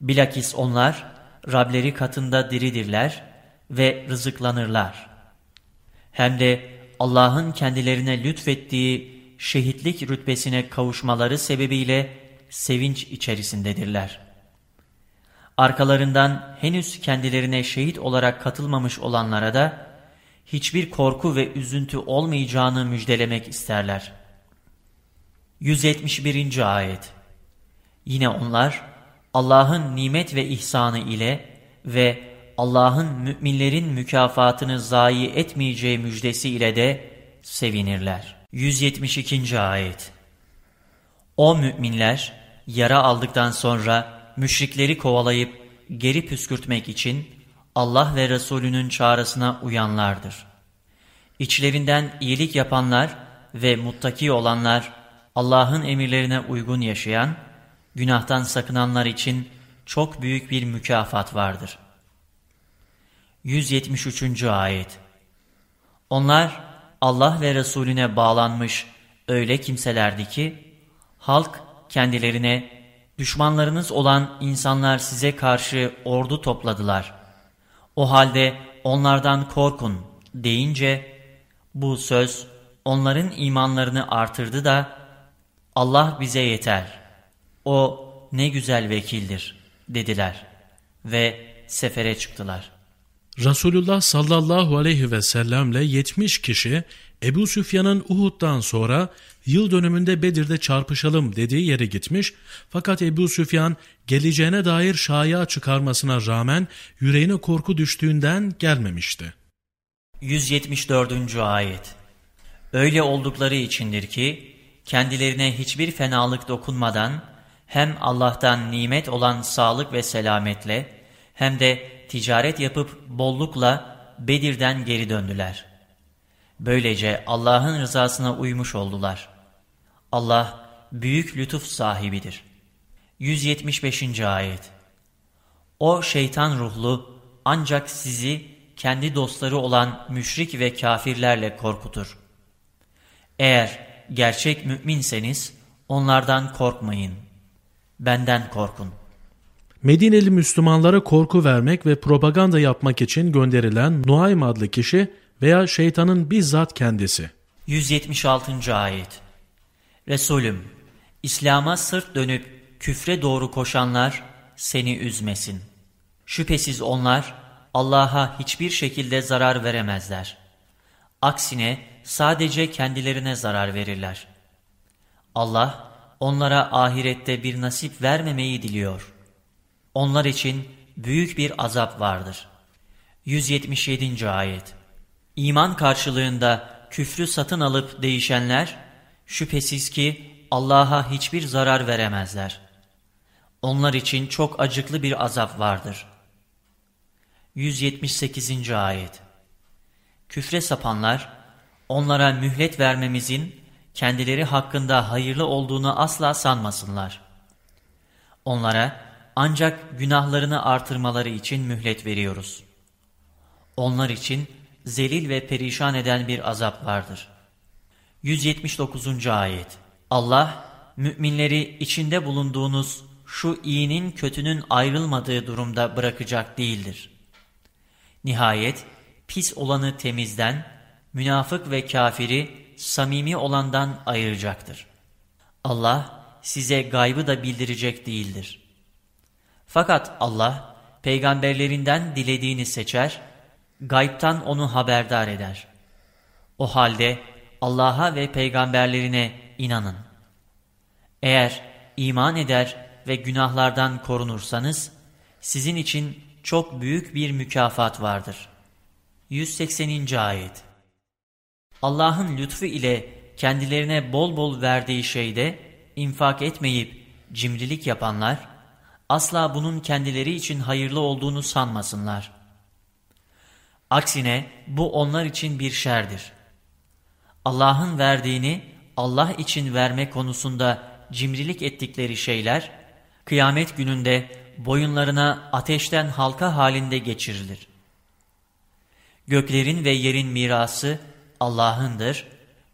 Bilakis onlar Rableri katında diridirler ve rızıklanırlar. Hem de Allah'ın kendilerine lütfettiği şehitlik rütbesine kavuşmaları sebebiyle sevinç içerisindedirler. Arkalarından henüz kendilerine şehit olarak katılmamış olanlara da hiçbir korku ve üzüntü olmayacağını müjdelemek isterler. 171. Ayet Yine onlar Allah'ın nimet ve ihsanı ile ve Allah'ın müminlerin mükafatını zayi etmeyeceği müjdesi ile de sevinirler. 172. Ayet O müminler yara aldıktan sonra müşrikleri kovalayıp geri püskürtmek için Allah ve Resulünün çağrısına uyanlardır. İçlerinden iyilik yapanlar ve muttaki olanlar, Allah'ın emirlerine uygun yaşayan, günahtan sakınanlar için çok büyük bir mükafat vardır. 173. Ayet Onlar Allah ve Resulüne bağlanmış öyle kimselerdi ki, halk kendilerine, düşmanlarınız olan insanlar size karşı ordu topladılar. O halde onlardan korkun deyince, bu söz onların imanlarını artırdı da, Allah bize yeter, o ne güzel vekildir dediler ve sefere çıktılar. Resulullah sallallahu aleyhi ve sellemle 70 kişi Ebu Süfyan'ın Uhud'dan sonra yıl dönümünde Bedir'de çarpışalım dediği yere gitmiş fakat Ebu Süfyan geleceğine dair şaya çıkarmasına rağmen yüreğine korku düştüğünden gelmemişti. 174. Ayet Öyle oldukları içindir ki kendilerine hiçbir fenalık dokunmadan hem Allah'tan nimet olan sağlık ve selametle hem de ticaret yapıp bollukla Bedir'den geri döndüler. Böylece Allah'ın rızasına uymuş oldular. Allah büyük lütuf sahibidir. 175. Ayet O şeytan ruhlu ancak sizi kendi dostları olan müşrik ve kafirlerle korkutur. Eğer gerçek müminseniz onlardan korkmayın. Benden korkun. Medineli Müslümanlara korku vermek ve propaganda yapmak için gönderilen Nuaym adlı kişi veya şeytanın bizzat kendisi. 176. Ayet Resulüm, İslam'a sırt dönüp küfre doğru koşanlar seni üzmesin. Şüphesiz onlar Allah'a hiçbir şekilde zarar veremezler. Aksine sadece kendilerine zarar verirler. Allah onlara ahirette bir nasip vermemeyi diliyor. Onlar için büyük bir azap vardır. 177. Ayet İman karşılığında küfrü satın alıp değişenler, şüphesiz ki Allah'a hiçbir zarar veremezler. Onlar için çok acıklı bir azap vardır. 178. Ayet Küfre sapanlar, onlara mühlet vermemizin kendileri hakkında hayırlı olduğunu asla sanmasınlar. Onlara ancak günahlarını artırmaları için mühlet veriyoruz. Onlar için zelil ve perişan eden bir azap vardır. 179. Ayet Allah, müminleri içinde bulunduğunuz şu iyinin kötünün ayrılmadığı durumda bırakacak değildir. Nihayet, pis olanı temizden, münafık ve kafiri samimi olandan ayıracaktır. Allah size gaybı da bildirecek değildir. Fakat Allah peygamberlerinden dilediğini seçer, gaybtan onu haberdar eder. O halde Allah'a ve peygamberlerine inanın. Eğer iman eder ve günahlardan korunursanız, sizin için çok büyük bir mükafat vardır. 180. Ayet Allah'ın lütfu ile kendilerine bol bol verdiği şeyde infak etmeyip cimrilik yapanlar, asla bunun kendileri için hayırlı olduğunu sanmasınlar. Aksine bu onlar için bir şerdir. Allah'ın verdiğini Allah için verme konusunda cimrilik ettikleri şeyler, kıyamet gününde boyunlarına ateşten halka halinde geçirilir. Göklerin ve yerin mirası Allah'ındır,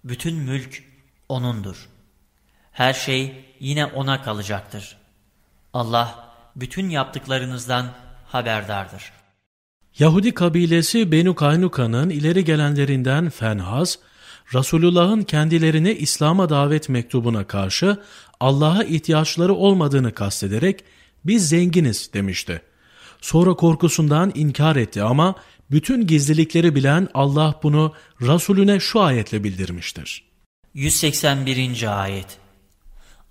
bütün mülk O'nundur. Her şey yine O'na kalacaktır. Allah bütün yaptıklarınızdan haberdardır. Yahudi kabilesi Benu Kaynuka'nın ileri gelenlerinden Fenhaz, Resulullah'ın kendilerine İslam'a davet mektubuna karşı Allah'a ihtiyaçları olmadığını kastederek biz zenginiz demişti. Sonra korkusundan inkar etti ama bütün gizlilikleri bilen Allah bunu Resulüne şu ayetle bildirmiştir. 181. Ayet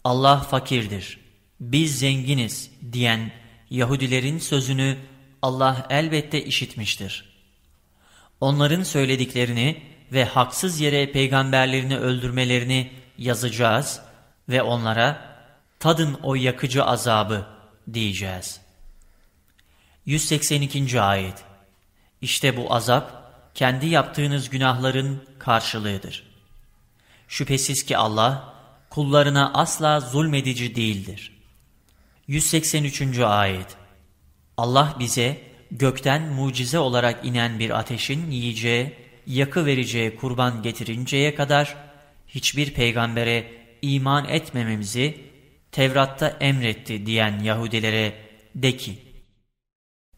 Allah fakirdir, biz zenginiz diyen Yahudilerin sözünü Allah elbette işitmiştir. Onların söylediklerini ve haksız yere peygamberlerini öldürmelerini yazacağız ve onlara tadın o yakıcı azabı diyeceğiz. 182. Ayet İşte bu azap kendi yaptığınız günahların karşılığıdır. Şüphesiz ki Allah kullarına asla zulmedici değildir. 183. Ayet Allah bize gökten mucize olarak inen bir ateşin yiyeceği, yakı vereceği kurban getirinceye kadar hiçbir peygambere iman etmememizi Tevrat'ta emretti diyen Yahudilere de ki,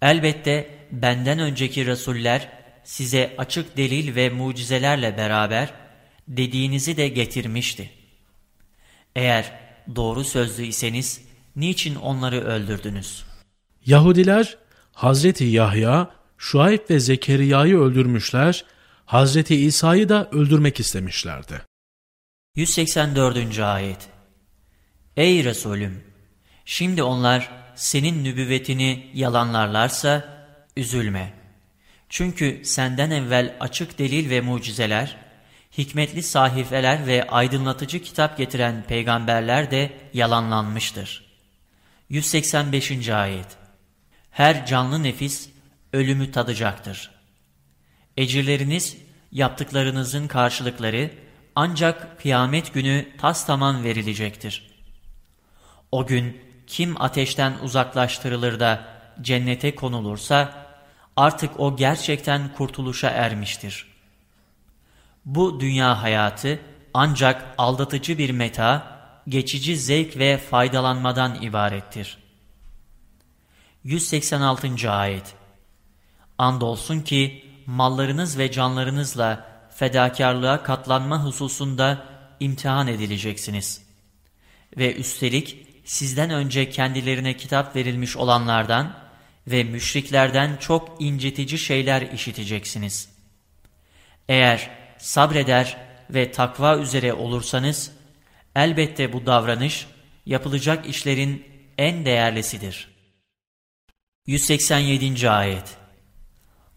Elbette benden önceki Resuller size açık delil ve mucizelerle beraber dediğinizi de getirmişti. Eğer doğru sözlü iseniz niçin onları öldürdünüz? Yahudiler Hazreti Yahya, Şuayb ve Zekeriya'yı öldürmüşler, Hazreti İsa'yı da öldürmek istemişlerdi. 184. Ayet Ey Resulüm! Şimdi onlar senin nübüvvetini yalanlarlarsa üzülme. Çünkü senden evvel açık delil ve mucizeler, hikmetli sahifeler ve aydınlatıcı kitap getiren peygamberler de yalanlanmıştır. 185. Ayet Her canlı nefis ölümü tadacaktır. Ecirleriniz, yaptıklarınızın karşılıkları ancak kıyamet günü tas tamam verilecektir. O gün kim ateşten uzaklaştırılır da cennete konulursa artık o gerçekten kurtuluşa ermiştir. Bu dünya hayatı ancak aldatıcı bir meta, geçici zevk ve faydalanmadan ibarettir. 186. Ayet Andolsun ki mallarınız ve canlarınızla fedakarlığa katlanma hususunda imtihan edileceksiniz. Ve üstelik sizden önce kendilerine kitap verilmiş olanlardan ve müşriklerden çok incitici şeyler işiteceksiniz. Eğer sabreder ve takva üzere olursanız, elbette bu davranış yapılacak işlerin en değerlisidir. 187. Ayet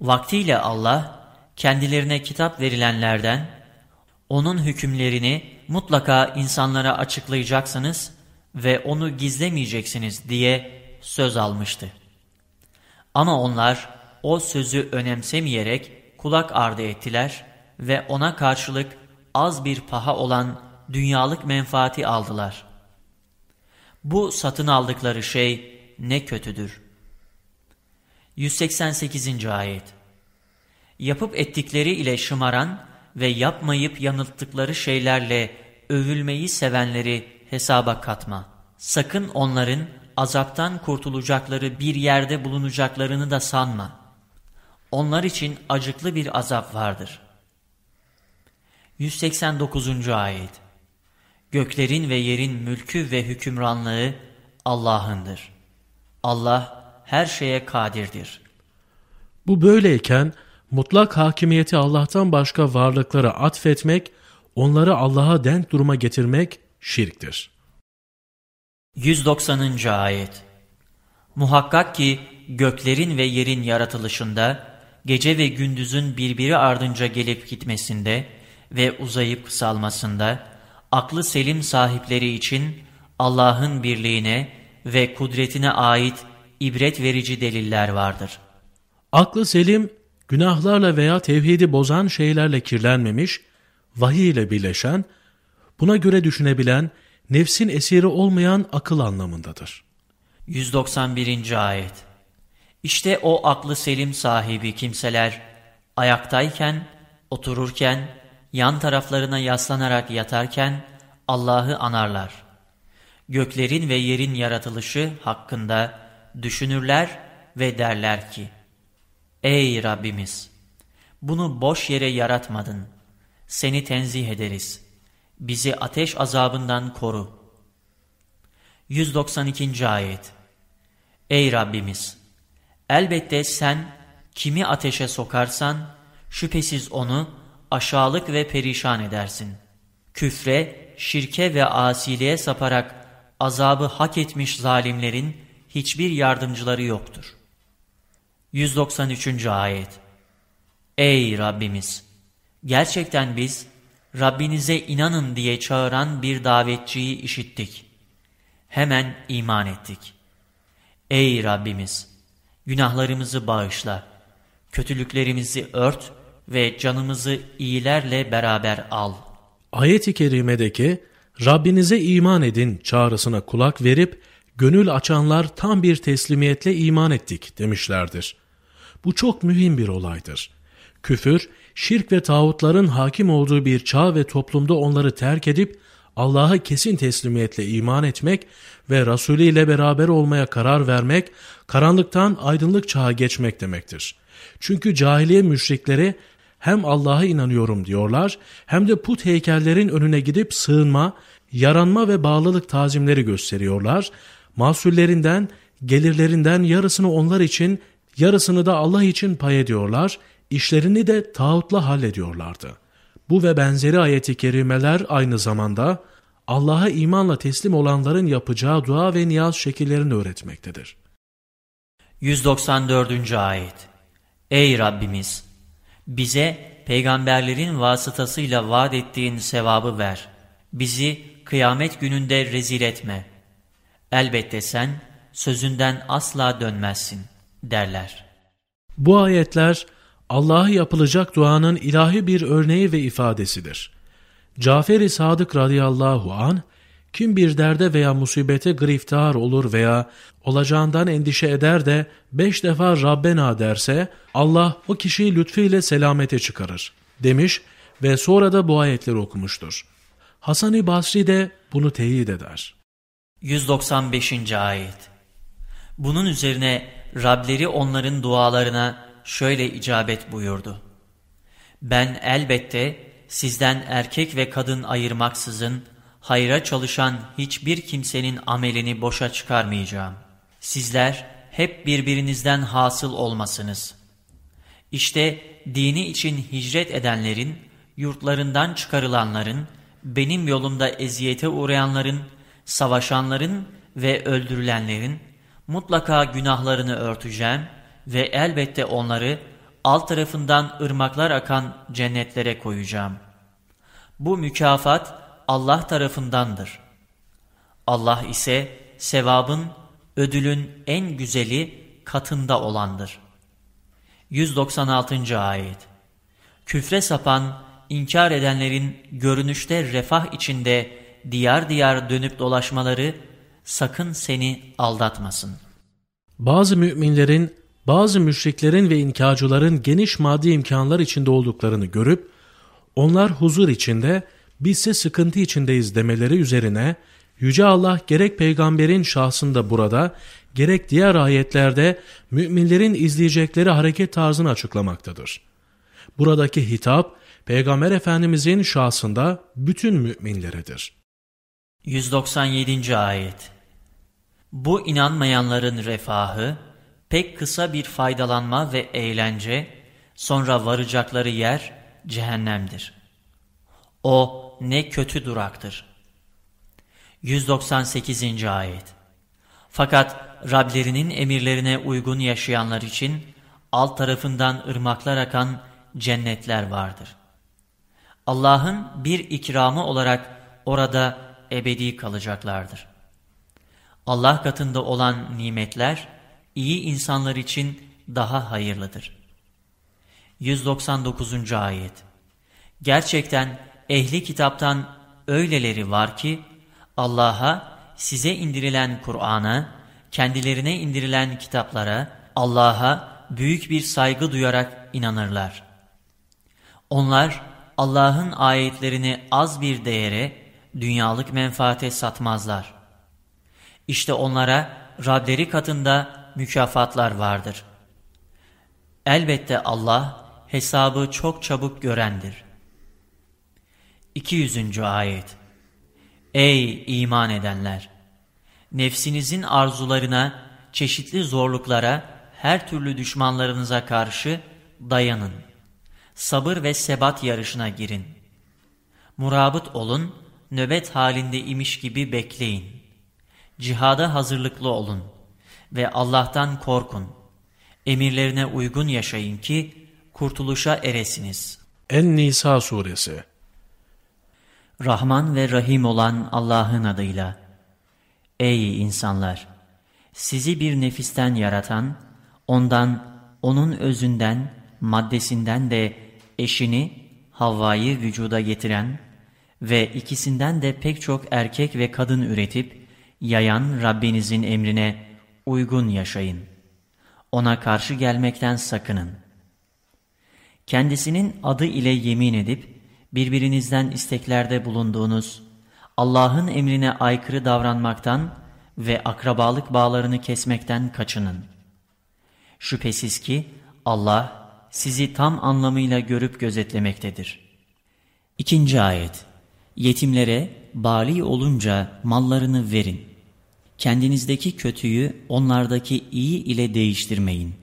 Vaktiyle Allah, kendilerine kitap verilenlerden, onun hükümlerini mutlaka insanlara açıklayacaksınız ve onu gizlemeyeceksiniz diye söz almıştı. Ama onlar o sözü önemsemeyerek kulak ardı ettiler ve ona karşılık az bir paha olan dünyalık menfaati aldılar. Bu satın aldıkları şey ne kötüdür. 188. Ayet Yapıp ettikleri ile şımaran ve yapmayıp yanılttıkları şeylerle övülmeyi sevenleri hesaba katma. Sakın onların azaptan kurtulacakları bir yerde bulunacaklarını da sanma. Onlar için acıklı bir azap vardır. 189. Ayet Göklerin ve yerin mülkü ve hükümranlığı Allah'ındır. Allah her şeye kadirdir. Bu böyleyken mutlak hakimiyeti Allah'tan başka varlıklara atfetmek, onları Allah'a denk duruma getirmek şirktir. 190. Ayet Muhakkak ki göklerin ve yerin yaratılışında, gece ve gündüzün birbiri ardınca gelip gitmesinde ve uzayıp kısalmasında, aklı selim sahipleri için Allah'ın birliğine ve kudretine ait ibret verici deliller vardır. Aklı selim, günahlarla veya tevhidi bozan şeylerle kirlenmemiş, vahiy ile birleşen, buna göre düşünebilen, nefsin esiri olmayan akıl anlamındadır. 191. Ayet İşte o aklı selim sahibi kimseler, ayaktayken, otururken, yan taraflarına yaslanarak yatarken Allah'ı anarlar. Göklerin ve yerin yaratılışı hakkında düşünürler ve derler ki, Ey Rabbimiz! Bunu boş yere yaratmadın. Seni tenzih ederiz. Bizi ateş azabından koru. 192. Ayet Ey Rabbimiz! Elbette sen kimi ateşe sokarsan, şüphesiz onu aşağılık ve perişan edersin. Küfre, şirke ve asiliğe saparak azabı hak etmiş zalimlerin hiçbir yardımcıları yoktur. 193. Ayet Ey Rabbimiz! Gerçekten biz, Rabbinize inanın diye çağıran bir davetçiyi işittik. Hemen iman ettik. Ey Rabbimiz! Günahlarımızı bağışla, kötülüklerimizi ört ve canımızı iyilerle beraber al. Ayet-i kerimedeki Rabbinize iman edin çağrısına kulak verip gönül açanlar tam bir teslimiyetle iman ettik demişlerdir. Bu çok mühim bir olaydır. Küfür, şirk ve tağutların hakim olduğu bir çağ ve toplumda onları terk edip Allah'a kesin teslimiyetle iman etmek ve Resulü ile beraber olmaya karar vermek, karanlıktan aydınlık çağa geçmek demektir. Çünkü cahiliye müşrikleri hem Allah'a inanıyorum diyorlar hem de put heykellerin önüne gidip sığınma, yaranma ve bağlılık tazimleri gösteriyorlar. Mahsullerinden, gelirlerinden yarısını onlar için, yarısını da Allah için pay ediyorlar, işlerini de tağutla hallediyorlardı. Bu ve benzeri ayeti kerimeler aynı zamanda Allah'a imanla teslim olanların yapacağı dua ve niyaz şekillerini öğretmektedir. 194. Ayet Ey Rabbimiz! Bize peygamberlerin vasıtasıyla vaat ettiğin sevabı ver. Bizi kıyamet gününde rezil etme. Elbette sen sözünden asla dönmezsin derler. Bu ayetler Allah'a yapılacak duanın ilahi bir örneği ve ifadesidir. Cafer-i Sadık radıyallahu an kim bir derde veya musibete griftar olur veya olacağından endişe eder de beş defa Rabbena derse Allah o kişiyi lütfuyla selamete çıkarır demiş ve sonra da bu ayetleri okumuştur. Hasan-ı Basri de bunu teyit eder. 195. Ayet Bunun üzerine Rableri onların dualarına şöyle icabet buyurdu. Ben elbette sizden erkek ve kadın ayırmaksızın hayra çalışan hiçbir kimsenin amelini boşa çıkarmayacağım. Sizler hep birbirinizden hasıl olmasınız. İşte dini için hicret edenlerin, yurtlarından çıkarılanların, benim yolumda eziyete uğrayanların, savaşanların ve öldürülenlerin mutlaka günahlarını örteceğim ve elbette onları alt tarafından ırmaklar akan cennetlere koyacağım. Bu mükafat Allah tarafındandır. Allah ise sevabın, ödülün en güzeli katında olandır. 196. Ayet Küfre sapan, inkar edenlerin görünüşte refah içinde diyar diyar dönüp dolaşmaları sakın seni aldatmasın. Bazı müminlerin, bazı müşriklerin ve inkarcıların geniş maddi imkanlar içinde olduklarını görüp, onlar huzur içinde, bizse sıkıntı içindeyiz demeleri üzerine, Yüce Allah gerek peygamberin şahsında burada, gerek diğer ayetlerde müminlerin izleyecekleri hareket tarzını açıklamaktadır. Buradaki hitap, Peygamber Efendimizin şahsında bütün müminleredir. 197. Ayet Bu inanmayanların refahı, pek kısa bir faydalanma ve eğlence, sonra varacakları yer cehennemdir. O ne kötü duraktır. 198. Ayet Fakat Rablerinin emirlerine uygun yaşayanlar için alt tarafından ırmaklar akan cennetler vardır. Allah'ın bir ikramı olarak orada ebedi kalacaklardır. Allah katında olan nimetler iyi insanlar için daha hayırlıdır. 199. Ayet Gerçekten ehli kitaptan öyleleri var ki Allah'a size indirilen Kur'an'a, kendilerine indirilen kitaplara, Allah'a büyük bir saygı duyarak inanırlar. Onlar Allah'ın ayetlerini az bir değere, dünyalık menfaate satmazlar. İşte onlara Rableri katında mükafatlar vardır. Elbette Allah hesabı çok çabuk görendir. 200. Ayet Ey iman edenler! Nefsinizin arzularına, çeşitli zorluklara, her türlü düşmanlarınıza karşı dayanın. Sabır ve sebat yarışına girin. Murabıt olun, nöbet halinde imiş gibi bekleyin. Cihada hazırlıklı olun ve Allah'tan korkun. Emirlerine uygun yaşayın ki kurtuluşa eresiniz. En-Nisa Suresi Rahman ve Rahim olan Allah'ın adıyla. Ey insanlar! Sizi bir nefisten yaratan, ondan, onun özünden, maddesinden de eşini, Havva'yı vücuda getiren ve ikisinden de pek çok erkek ve kadın üretip, yayan Rabbinizin emrine uygun yaşayın. Ona karşı gelmekten sakının. Kendisinin adı ile yemin edip, birbirinizden isteklerde bulunduğunuz, Allah'ın emrine aykırı davranmaktan ve akrabalık bağlarını kesmekten kaçının. Şüphesiz ki Allah sizi tam anlamıyla görüp gözetlemektedir. İkinci ayet Yetimlere bali olunca mallarını verin. Kendinizdeki kötüyü onlardaki iyi ile değiştirmeyin.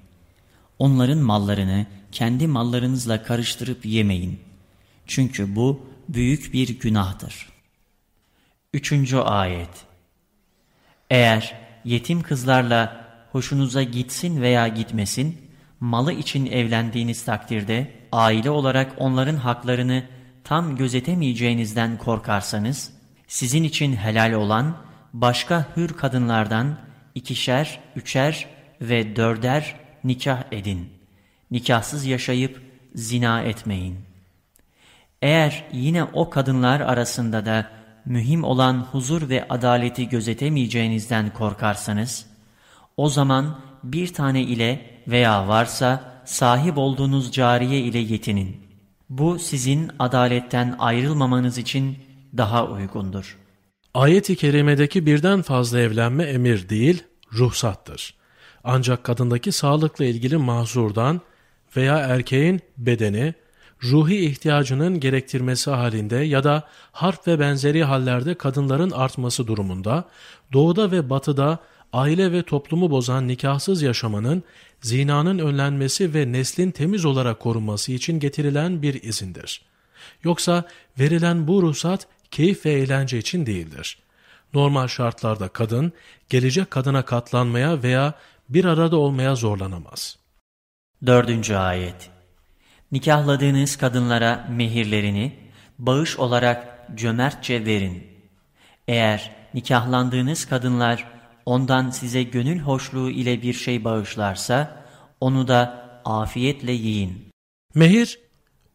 Onların mallarını kendi mallarınızla karıştırıp yemeyin. Çünkü bu büyük bir günahtır. Üçüncü ayet Eğer yetim kızlarla hoşunuza gitsin veya gitmesin, malı için evlendiğiniz takdirde aile olarak onların haklarını tam gözetemeyeceğinizden korkarsanız, sizin için helal olan başka hür kadınlardan ikişer, üçer ve dörder nikah edin. Nikahsız yaşayıp zina etmeyin.'' Eğer yine o kadınlar arasında da mühim olan huzur ve adaleti gözetemeyeceğinizden korkarsanız, o zaman bir tane ile veya varsa sahip olduğunuz cariye ile yetinin. Bu sizin adaletten ayrılmamanız için daha uygundur. Ayet-i kerimedeki birden fazla evlenme emir değil, ruhsattır. Ancak kadındaki sağlıkla ilgili mahzurdan veya erkeğin bedeni, ruhi ihtiyacının gerektirmesi halinde ya da harp ve benzeri hallerde kadınların artması durumunda, doğuda ve batıda aile ve toplumu bozan nikahsız yaşamanın, zinanın önlenmesi ve neslin temiz olarak korunması için getirilen bir izindir. Yoksa verilen bu ruhsat keyif ve eğlence için değildir. Normal şartlarda kadın, gelecek kadına katlanmaya veya bir arada olmaya zorlanamaz. Dördüncü Ayet Nikahladığınız kadınlara mehirlerini bağış olarak cömertçe verin. Eğer nikahlandığınız kadınlar ondan size gönül hoşluğu ile bir şey bağışlarsa onu da afiyetle yiyin. Mehir,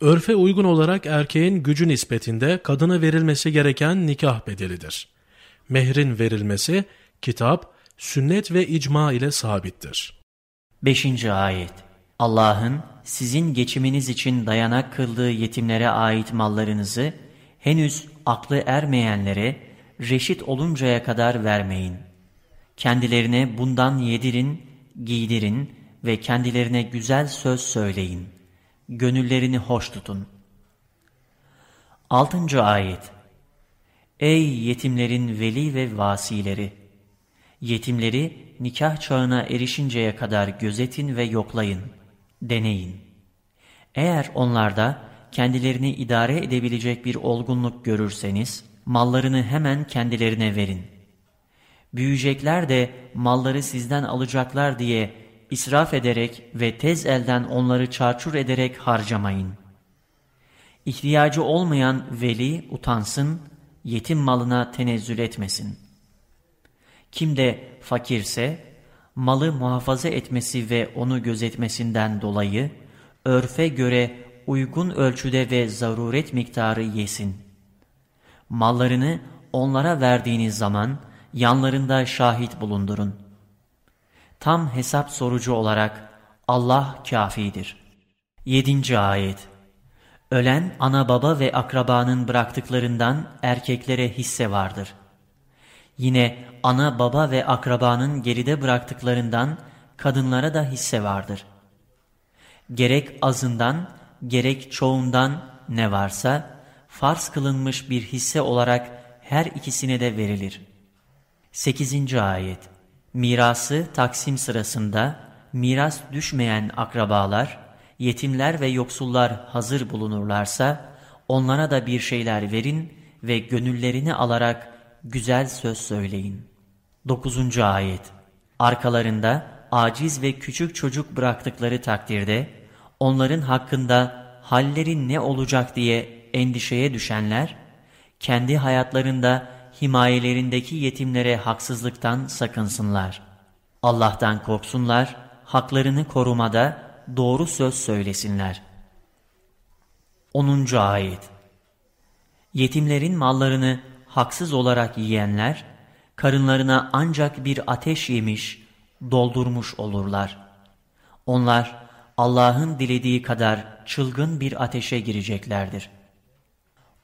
örfe uygun olarak erkeğin gücü nispetinde kadına verilmesi gereken nikah bedelidir. Mehrin verilmesi kitap, sünnet ve icma ile sabittir. 5. Ayet Allah'ın sizin geçiminiz için dayanak kıldığı yetimlere ait mallarınızı henüz aklı ermeyenlere reşit oluncaya kadar vermeyin. Kendilerine bundan yedirin, giydirin ve kendilerine güzel söz söyleyin. Gönüllerini hoş tutun. 6. Ayet Ey yetimlerin veli ve vasileri! Yetimleri nikah çağına erişinceye kadar gözetin ve yoklayın, deneyin. Eğer onlarda kendilerini idare edebilecek bir olgunluk görürseniz, mallarını hemen kendilerine verin. Büyüyecekler de malları sizden alacaklar diye israf ederek ve tez elden onları çarçur ederek harcamayın. İhtiyacı olmayan veli utansın, yetim malına tenezzül etmesin. Kim de fakirse, malı muhafaza etmesi ve onu gözetmesinden dolayı, örfe göre uygun ölçüde ve zaruret miktarı yesin. Mallarını onlara verdiğiniz zaman yanlarında şahit bulundurun. Tam hesap sorucu olarak Allah kafidir. 7. Ayet Ölen ana baba ve akrabanın bıraktıklarından erkeklere hisse vardır. Yine ana baba ve akrabanın geride bıraktıklarından kadınlara da hisse vardır. Gerek azından gerek çoğundan ne varsa farz kılınmış bir hisse olarak her ikisine de verilir. 8. Ayet Mirası taksim sırasında miras düşmeyen akrabalar, yetimler ve yoksullar hazır bulunurlarsa onlara da bir şeyler verin ve gönüllerini alarak güzel söz söyleyin. 9. Ayet Arkalarında aciz ve küçük çocuk bıraktıkları takdirde onların hakkında halleri ne olacak diye endişeye düşenler, kendi hayatlarında himayelerindeki yetimlere haksızlıktan sakınsınlar. Allah'tan korksunlar, haklarını korumada doğru söz söylesinler. 10. Ayet Yetimlerin mallarını haksız olarak yiyenler, karınlarına ancak bir ateş yemiş, doldurmuş olurlar. Onlar, Allah'ın dilediği kadar çılgın bir ateşe gireceklerdir.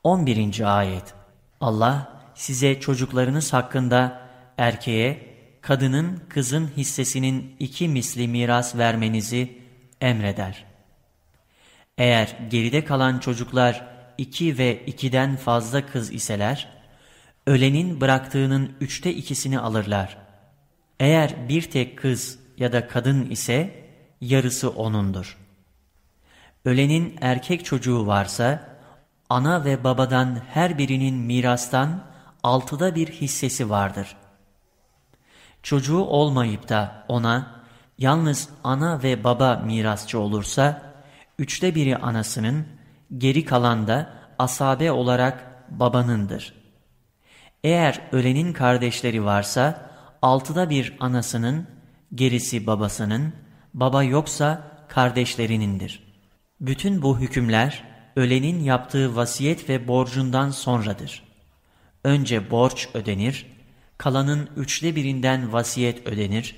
11. Ayet Allah size çocuklarınız hakkında erkeğe, kadının kızın hissesinin iki misli miras vermenizi emreder. Eğer geride kalan çocuklar iki ve ikiden fazla kız iseler, ölenin bıraktığının üçte ikisini alırlar. Eğer bir tek kız ya da kadın ise, yarısı O'nundur. Ölenin erkek çocuğu varsa, ana ve babadan her birinin mirastan altıda bir hissesi vardır. Çocuğu olmayıp da ona, yalnız ana ve baba mirasçı olursa, üçte biri anasının, geri kalan da asabe olarak babanındır. Eğer ölenin kardeşleri varsa, altıda bir anasının, gerisi babasının, baba yoksa kardeşlerinindir. Bütün bu hükümler ölenin yaptığı vasiyet ve borcundan sonradır. Önce borç ödenir, kalanın üçte birinden vasiyet ödenir,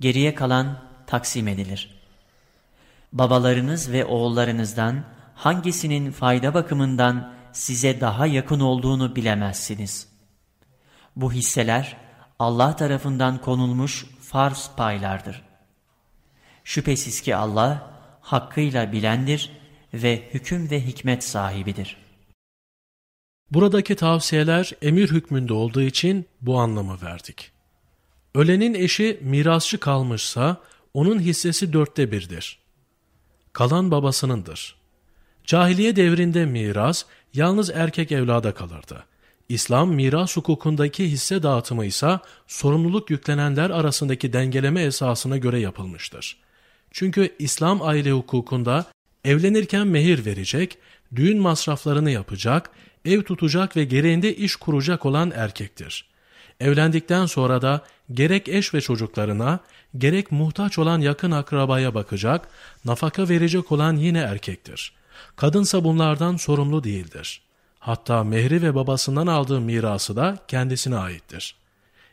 geriye kalan taksim edilir. Babalarınız ve oğullarınızdan hangisinin fayda bakımından size daha yakın olduğunu bilemezsiniz. Bu hisseler Allah tarafından konulmuş farz paylardır. Şüphesiz ki Allah hakkıyla bilendir ve hüküm ve hikmet sahibidir. Buradaki tavsiyeler emir hükmünde olduğu için bu anlamı verdik. Ölenin eşi mirasçı kalmışsa onun hissesi dörtte birdir. Kalan babasınındır. Cahiliye devrinde miras yalnız erkek evlada kalırdı. İslam miras hukukundaki hisse dağıtımı ise sorumluluk yüklenenler arasındaki dengeleme esasına göre yapılmıştır. Çünkü İslam aile hukukunda evlenirken mehir verecek, düğün masraflarını yapacak, ev tutacak ve gereğinde iş kuracak olan erkektir. Evlendikten sonra da gerek eş ve çocuklarına, gerek muhtaç olan yakın akrabaya bakacak, nafaka verecek olan yine erkektir. Kadınsa bunlardan sorumlu değildir. Hatta mehri ve babasından aldığı mirası da kendisine aittir.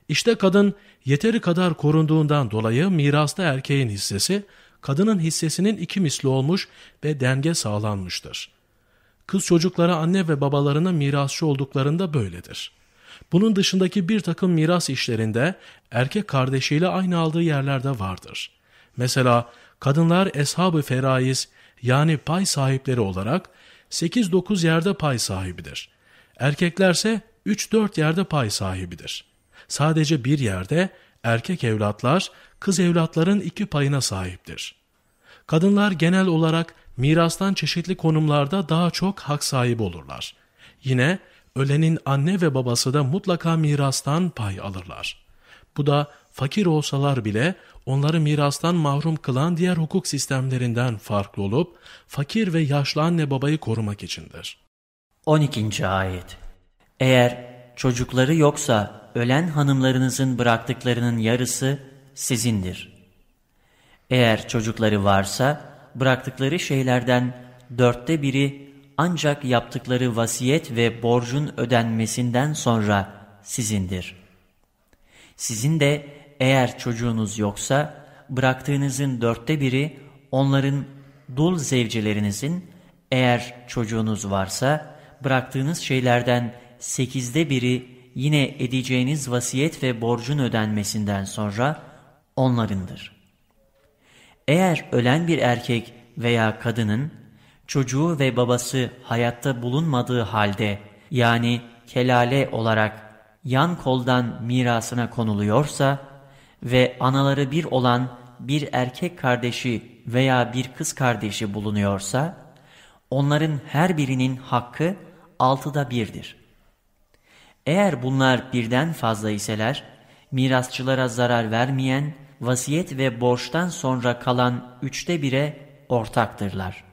İşte kadın yeteri kadar korunduğundan dolayı mirasta erkeğin hissesi kadının hissesinin iki misli olmuş ve denge sağlanmıştır. Kız çocuklara anne ve babalarına mirasçı olduklarında böyledir. Bunun dışındaki bir takım miras işlerinde erkek kardeşiyle aynı aldığı yerlerde vardır. Mesela kadınlar eshab-ı feraiz yani pay sahipleri olarak 8-9 yerde pay sahibidir. Erkeklerse 3-4 yerde pay sahibidir. Sadece bir yerde erkek evlatlar kız evlatların iki payına sahiptir. Kadınlar genel olarak mirastan çeşitli konumlarda daha çok hak sahibi olurlar. Yine ölenin anne ve babası da mutlaka mirastan pay alırlar. Bu da fakir olsalar bile onları mirastan mahrum kılan diğer hukuk sistemlerinden farklı olup fakir ve yaşlı anne babayı korumak içindir. 12. Ayet Eğer çocukları yoksa ölen hanımlarınızın bıraktıklarının yarısı sizindir. Eğer çocukları varsa bıraktıkları şeylerden dörtte biri ancak yaptıkları vasiyet ve borcun ödenmesinden sonra sizindir. Sizin de eğer çocuğunuz yoksa bıraktığınızın dörtte biri onların dul zevcelerinizin, eğer çocuğunuz varsa bıraktığınız şeylerden sekizde biri yine edeceğiniz vasiyet ve borcun ödenmesinden sonra onlarındır. Eğer ölen bir erkek veya kadının çocuğu ve babası hayatta bulunmadığı halde yani kelale olarak yan koldan mirasına konuluyorsa ve anaları bir olan bir erkek kardeşi veya bir kız kardeşi bulunuyorsa, onların her birinin hakkı altıda birdir. Eğer bunlar birden fazla iseler, mirasçılara zarar vermeyen, vasiyet ve borçtan sonra kalan üçte bire ortaktırlar.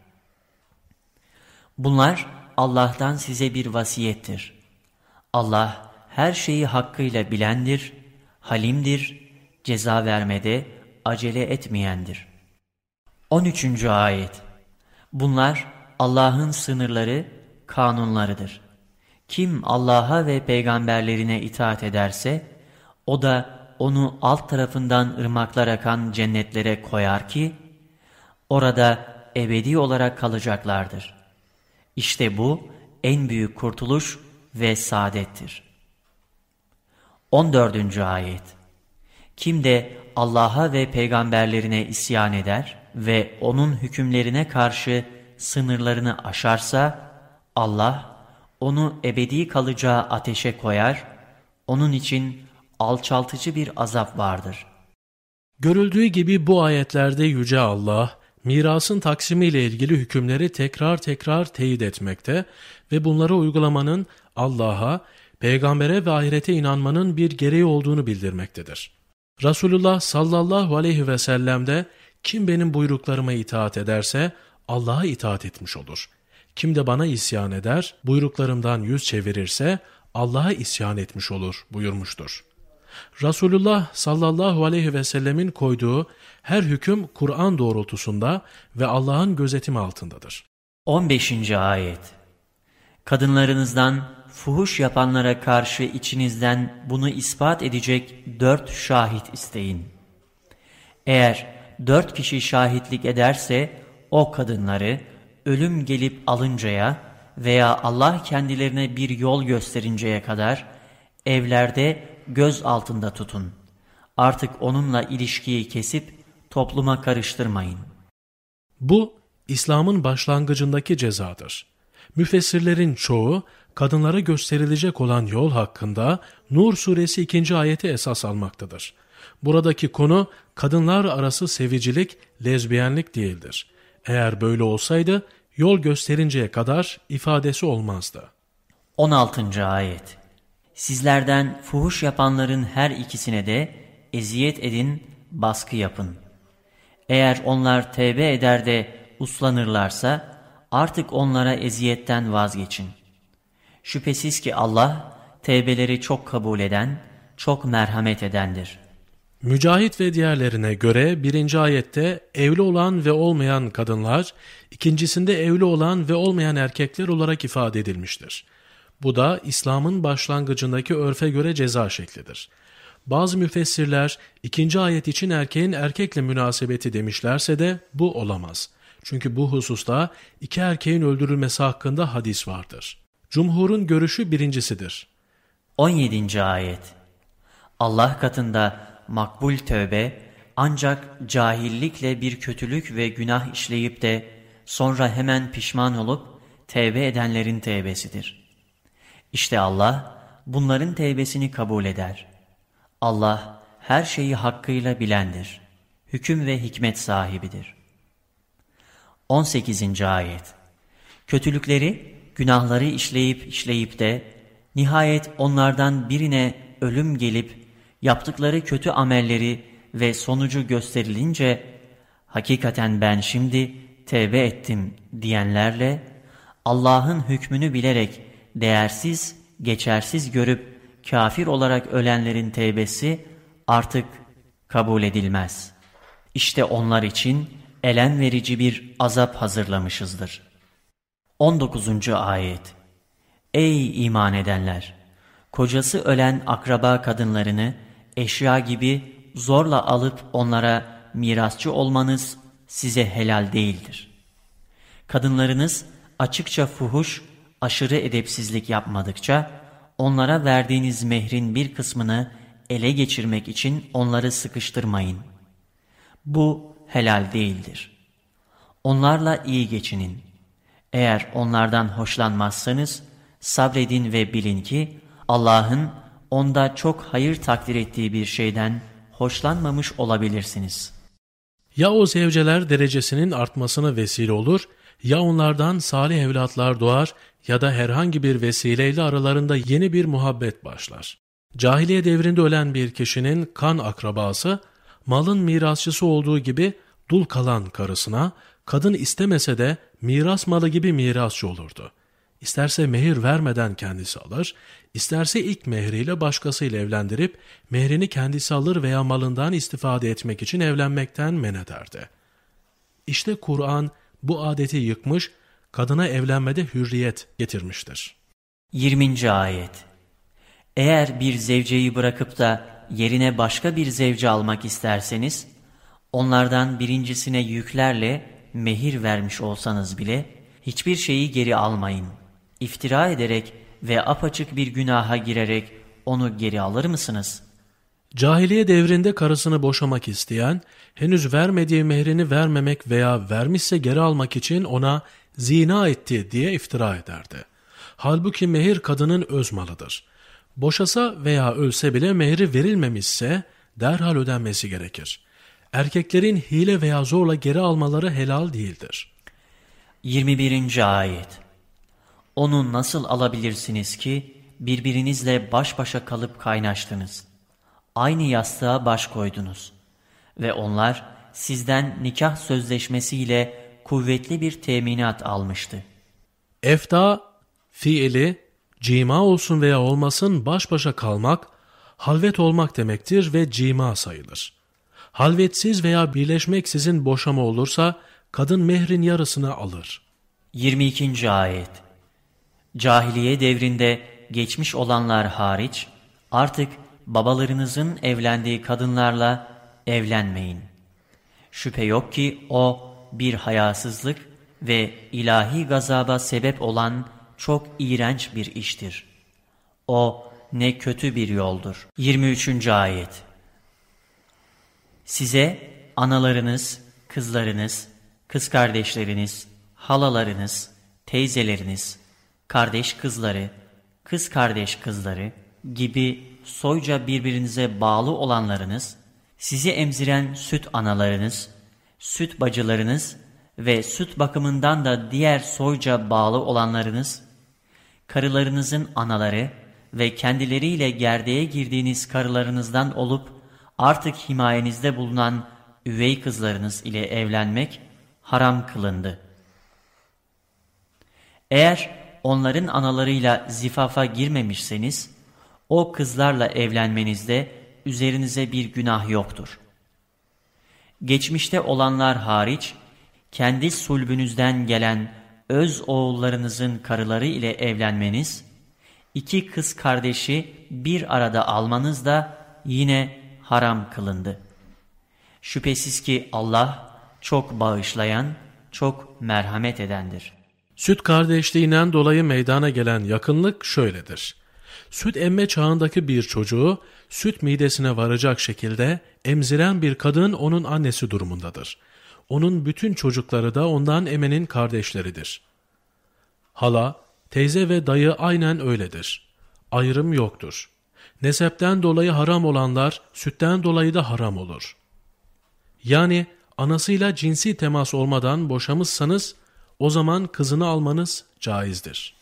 Bunlar Allah'tan size bir vasiyettir. Allah her şeyi hakkıyla bilendir, halimdir, ceza vermede acele etmeyendir. 13. Ayet Bunlar Allah'ın sınırları, kanunlarıdır. Kim Allah'a ve peygamberlerine itaat ederse, o da onu alt tarafından ırmaklar akan cennetlere koyar ki, orada ebedi olarak kalacaklardır. İşte bu en büyük kurtuluş ve saadettir. 14. Ayet Kim de Allah'a ve peygamberlerine isyan eder ve onun hükümlerine karşı sınırlarını aşarsa, Allah onu ebedi kalacağı ateşe koyar, onun için alçaltıcı bir azap vardır. Görüldüğü gibi bu ayetlerde Yüce Allah, mirasın taksimiyle ilgili hükümleri tekrar tekrar teyit etmekte ve bunları uygulamanın Allah'a, peygambere ve ahirete inanmanın bir gereği olduğunu bildirmektedir. Resulullah sallallahu aleyhi ve sellem'de kim benim buyruklarıma itaat ederse Allah'a itaat etmiş olur. Kim de bana isyan eder, buyruklarımdan yüz çevirirse Allah'a isyan etmiş olur buyurmuştur. Resulullah sallallahu aleyhi ve sellemin koyduğu her hüküm Kur'an doğrultusunda ve Allah'ın gözetimi altındadır. 15. Ayet Kadınlarınızdan fuhuş yapanlara karşı içinizden bunu ispat edecek dört şahit isteyin. Eğer dört kişi şahitlik ederse o kadınları ölüm gelip alıncaya veya Allah kendilerine bir yol gösterinceye kadar evlerde göz altında tutun. Artık onunla ilişkiyi kesip topluma karıştırmayın. Bu İslam'ın başlangıcındaki cezadır. Müfessirlerin çoğu kadınlara gösterilecek olan yol hakkında Nur suresi 2. ayeti esas almaktadır. Buradaki konu kadınlar arası sevicilik, lezbiyenlik değildir. Eğer böyle olsaydı yol gösterinceye kadar ifadesi olmazdı. 16. Ayet Sizlerden fuhuş yapanların her ikisine de eziyet edin, baskı yapın. Eğer onlar tevbe eder de uslanırlarsa artık onlara eziyetten vazgeçin. Şüphesiz ki Allah tevbeleri çok kabul eden, çok merhamet edendir. Mücahit ve diğerlerine göre birinci ayette evli olan ve olmayan kadınlar, ikincisinde evli olan ve olmayan erkekler olarak ifade edilmiştir. Bu da İslam'ın başlangıcındaki örfe göre ceza şeklidir. Bazı müfessirler ikinci ayet için erkeğin erkekle münasebeti demişlerse de bu olamaz. Çünkü bu hususta iki erkeğin öldürülmesi hakkında hadis vardır. Cumhurun görüşü birincisidir. 17. Ayet Allah katında makbul tövbe ancak cahillikle bir kötülük ve günah işleyip de sonra hemen pişman olup tevbe edenlerin tevbesidir. İşte Allah bunların tevbesini kabul eder. Allah her şeyi hakkıyla bilendir. Hüküm ve hikmet sahibidir. 18. Ayet Kötülükleri, günahları işleyip işleyip de nihayet onlardan birine ölüm gelip yaptıkları kötü amelleri ve sonucu gösterilince hakikaten ben şimdi tevbe ettim diyenlerle Allah'ın hükmünü bilerek değersiz, geçersiz görüp kafir olarak ölenlerin tevbesi artık kabul edilmez. İşte onlar için elen verici bir azap hazırlamışızdır. 19. Ayet Ey iman edenler! Kocası ölen akraba kadınlarını eşya gibi zorla alıp onlara mirasçı olmanız size helal değildir. Kadınlarınız açıkça fuhuş, aşırı edepsizlik yapmadıkça, onlara verdiğiniz mehrin bir kısmını ele geçirmek için onları sıkıştırmayın. Bu helal değildir. Onlarla iyi geçinin. Eğer onlardan hoşlanmazsanız, sabredin ve bilin ki, Allah'ın onda çok hayır takdir ettiği bir şeyden hoşlanmamış olabilirsiniz. Ya o zevceler derecesinin artmasına vesile olur, ya onlardan salih evlatlar doğar ya da herhangi bir vesileyle aralarında yeni bir muhabbet başlar. Cahiliye devrinde ölen bir kişinin kan akrabası, malın mirasçısı olduğu gibi dul kalan karısına, kadın istemese de miras malı gibi mirasçı olurdu. İsterse mehir vermeden kendisi alır, isterse ilk mehriyle başkasıyla evlendirip mehrini kendisi alır veya malından istifade etmek için evlenmekten men ederdi. İşte Kur'an bu adeti yıkmış, kadına evlenmede hürriyet getirmiştir. 20. Ayet Eğer bir zevceyi bırakıp da yerine başka bir zevce almak isterseniz, onlardan birincisine yüklerle mehir vermiş olsanız bile, hiçbir şeyi geri almayın. İftira ederek ve apaçık bir günaha girerek onu geri alır mısınız? Cahiliye devrinde karısını boşamak isteyen, henüz vermediği mehrini vermemek veya vermişse geri almak için ona zina etti diye iftira ederdi. Halbuki mehir kadının öz malıdır. Boşasa veya ölse bile mehri verilmemişse derhal ödenmesi gerekir. Erkeklerin hile veya zorla geri almaları helal değildir. 21. Ayet Onu nasıl alabilirsiniz ki birbirinizle baş başa kalıp kaynaştınız? Aynı yastığa baş koydunuz. Ve onlar sizden nikah sözleşmesiyle kuvvetli bir teminat almıştı. Efta, fiili, cima olsun veya olmasın baş başa kalmak, halvet olmak demektir ve cima sayılır. Halvetsiz veya birleşmeksizin boşama olursa, kadın mehrin yarısını alır. 22. Ayet Cahiliye devrinde geçmiş olanlar hariç, artık babalarınızın evlendiği kadınlarla evlenmeyin. Şüphe yok ki o bir hayasızlık ve ilahi gazaba sebep olan çok iğrenç bir iştir. O ne kötü bir yoldur. 23. Ayet Size analarınız, kızlarınız, kız kardeşleriniz, halalarınız, teyzeleriniz, kardeş kızları, kız kardeş kızları gibi soyca birbirinize bağlı olanlarınız, sizi emziren süt analarınız, süt bacılarınız ve süt bakımından da diğer soyca bağlı olanlarınız, karılarınızın anaları ve kendileriyle gerdeğe girdiğiniz karılarınızdan olup artık himayenizde bulunan üvey kızlarınız ile evlenmek haram kılındı. Eğer onların analarıyla zifafa girmemişseniz, o kızlarla evlenmenizde üzerinize bir günah yoktur. Geçmişte olanlar hariç, kendi sulbünüzden gelen öz oğullarınızın karıları ile evlenmeniz, iki kız kardeşi bir arada almanız da yine haram kılındı. Şüphesiz ki Allah çok bağışlayan, çok merhamet edendir. Süt kardeşliğinden dolayı meydana gelen yakınlık şöyledir. Süt emme çağındaki bir çocuğu süt midesine varacak şekilde emziren bir kadın onun annesi durumundadır. Onun bütün çocukları da ondan emenin kardeşleridir. Hala, teyze ve dayı aynen öyledir. Ayrım yoktur. Nesepten dolayı haram olanlar sütten dolayı da haram olur. Yani anasıyla cinsi temas olmadan boşamışsanız o zaman kızını almanız caizdir.